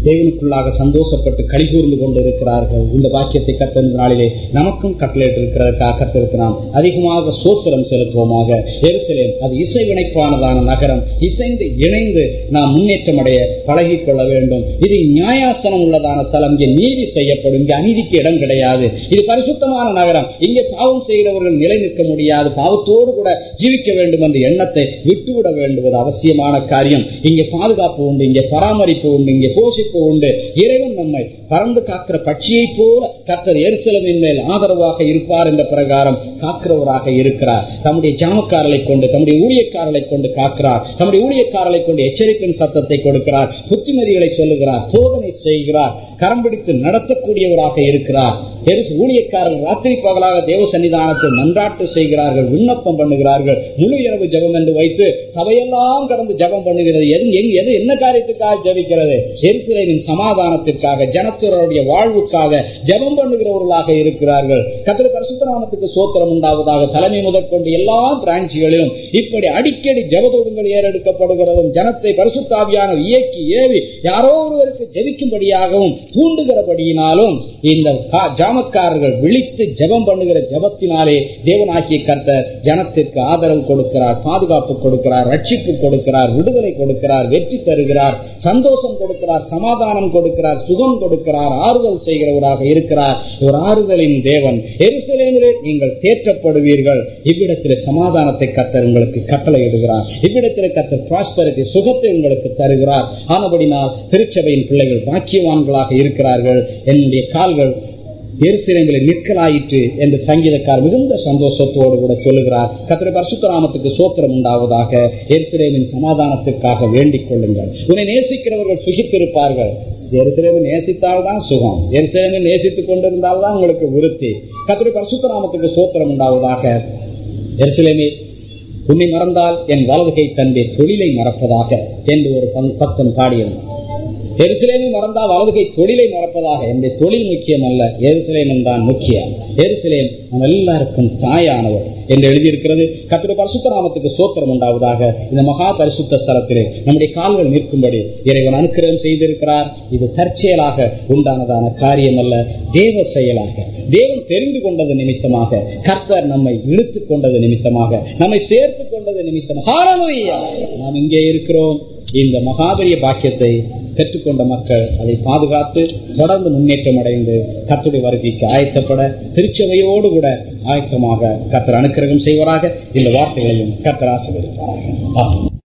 தேவனுக்குள்ளாக சந்தோஷப்பட்டு கழிகூர்ந்து கொண்டிருக்கிறார்கள். இந்த வாக்கியத்தை கத்திருந்த நாளிலே நமக்கும் கட்டளையிட்டிருக்கிறதற்காக கத்திருக்கிறான் அதிகமாக சோத்திரம் செலுத்துவோமாக. எருசலேம் அது இசைவினைப்பானதான நகரம். இசைந்து இணைந்து நாம் முன்னேற்றம் அடைய பழகிக் கொள்ள வேண்டும். இது நியாயாசனம் உள்ளதான ஸ்தலம். இங்கே நீதி செய்யப்படும். இங்கே அநீதிக்கு இடம் கிடையாது. இது பரிசுத்தமான நகரம். இங்கே பாவம் செய்கிறவர்கள் நிலை நிற்க முடியாது. பாவத்தோடு கூட ஜீவிக்க வேண்டும் என்ற எண்ணத்தை விட்டுவிட வேண்டுவது அவசியமான காரியம். இங்கே பாதுகாப்பு உண்டு. இங்கே பராமரிப்பு உண்டு. இங்கே போஷிப்பு உண்டு. இறைவன் நம்மை பறந்து காக்கிற பட்சியை போல கத்தர் எரிசலமின் மேல் ஆதரவாக இருப்பார் என்ற பிரகாரம் காக்கிறவராக இருக்கிறார். தம்முடைய ஜாமக்காரலை கொண்டு தம்முடைய ஊழியக்காரலை கொண்டு காக்கிறார். தம்முடைய ஊழியக்காரலை கொண்டு எச்சரிக்கையின் சத்தத்தை கொடுக்கிறார். புத்திமதிகளை சொல்லுகிறார். போதனை செய்கிறார். கரம் பிடித்து நடத்தக்கூடியவராக இருக்கிறார். ஊழியக்காரர்கள் ராத்திரி பகலாக தேவ சன்னிதானத்தில் மன்றாட்டு செய்கிறார்கள் விண்ணப்பம் பண்ணுகிறார்கள். முழு இரவு ஜபம் என்று வைத்து சபையெல்லாம் கடந்து ஜபம் பண்ணுகிறது. எது எது என்ன காரியத்துக்காக ஜபிக்கிறது? எரிசிலையின் சமாதானத்திற்காக ஜனத்தினருடைய வாழ்வுக்காக ஜபம் பண்ணுகிறவர்களாக இருக்கிறார்கள். கத்திர பரிசுத்தராமத்துக்கு சோத்திரம் உண்டாவதாக தலைமை முதற்கொண்டு எல்லா பிரான்ச்சுகளிலும் இப்படி அடிக்கடி ஜபதோடுங்கள் ஏறெடுக்கப்படுகிறதும் ஜனத்தை பரிசுத்தாவியான இயக்கி ஏவி யாரோ ஒருவருக்கு ஜபிக்கும்படியாகவும் தூண்டுகிறபடியினாலும் இந்த ஜாமக்காரர்கள் விழித்து ஜபம் பண்ணுகிற ஜபத்தினாலே தேவனாகிய கர்த்தர் ஜனத்திற்கு ஆதரவு கொடுக்கிறார் பாதுகாப்பு கொடுக்கிறார் ரட்சிப்பு கொடுக்கிறார் விடுதலை கொடுக்கிறார் வெற்றி தருகிறார் சந்தோஷம் கொடுக்கிறார் சமாதானம் கொடுக்கிறார் சுகம் கொடுக்கிறார் ஆறுதல் செய்கிறவராக இருக்கிறார். ஒரு ஆறுதலின் தேவன். எருசலேமிலே நீங்கள் தேற்றப்படுவீர்கள் இவ்விடத்தில் சமாதானத்தை கத்தர் உங்களுக்கு கட்டளை இடுகிறார் இவ்விடத்தில் கத்தர் பிராஸ்பரிட்டி சுகத்தை உங்களுக்கு தருகிறார். ஆனபடினால் திருச்சபையின் பிள்ளைகள் பாக்கியவான்களாக இருக்கிறார்கள். என்னுடைய கால்கள் எருசலேமில் நிற்கலாயிற்று என்று சங்கீதக்கார் மிகுந்த சந்தோஷத்தோடு கூட சொல்லுகிறார். கத்திர பரசுத்தராமத்துக்கு சோத்திரம் உண்டாவதாக. எருசிலேமின் சமாதானத்திற்காக வேண்டிக் கொள்ளுங்கள். உன்னை நேசிக்கிறவர்கள் சுகித்திருப்பார்கள். எருசலேமை நேசித்தால்தான் சுகம். எருசலேமை நேசித்துக் கொண்டிருந்தால்தான் உங்களுக்கு விருத்தி. கத்திரி பரசுத்தராமத்துக்கு சோத்திரம் உண்டாவதாக. எருசலேமே உன்னை மறந்தால் என் வலதுகை தந்தை தொழிலை மறப்பதாக என்று ஒரு பக்தன் பாடியிருந்தான் எருசலேமை மறந்தால் வலதுகை தொழிலை மறப்பதாக என்னுடைய தொழில் முக்கியம் அல்ல எருசலேமன் தான் முக்கியம். எருசலேம் நம்ம எல்லாருக்கும் தாயானவர். என்று எழுதியிருக்கிறது. கத்திர பரிசுத்தராமத்துக்கு சோத்திரம் உண்டாவதாக இந்த மகா பரிசுத்த ஸ்தலத்திலே நம்முடைய கால்கள் நிற்கும்படி இறைவன் அனுக்கிரகம் செய்திருக்கிறார். இது தற்செயலாக உண்டானதான காரியம் அல்ல தேவ செயலாக. தேவன் தெரிந்து கொண்டது நிமித்தமாக கர்த்தர் நம்மை இழுத்துக் கொண்டது நிமித்தமாக நம்மை சேர்த்துக் கொண்டது நிமித்தமாக. நாம் இங்கே இருக்கிறோம். இந்த மகாபரிய பாக்கியத்தை பெற்றுக்கொண்ட மக்கள் அதை பாதுகாத்து தொடர்ந்து முன்னேற்றம் அடைந்து கத்துடைய வருகைக்கு ஆயத்தப்பட திருச்சபையோடு கூட ஆயத்தமாக கத்தர் அனுக்கிரகம் செய்வராக. இந்த வார்த்தைகளையும் கத்தர் ஆசிரியப்பார்கள்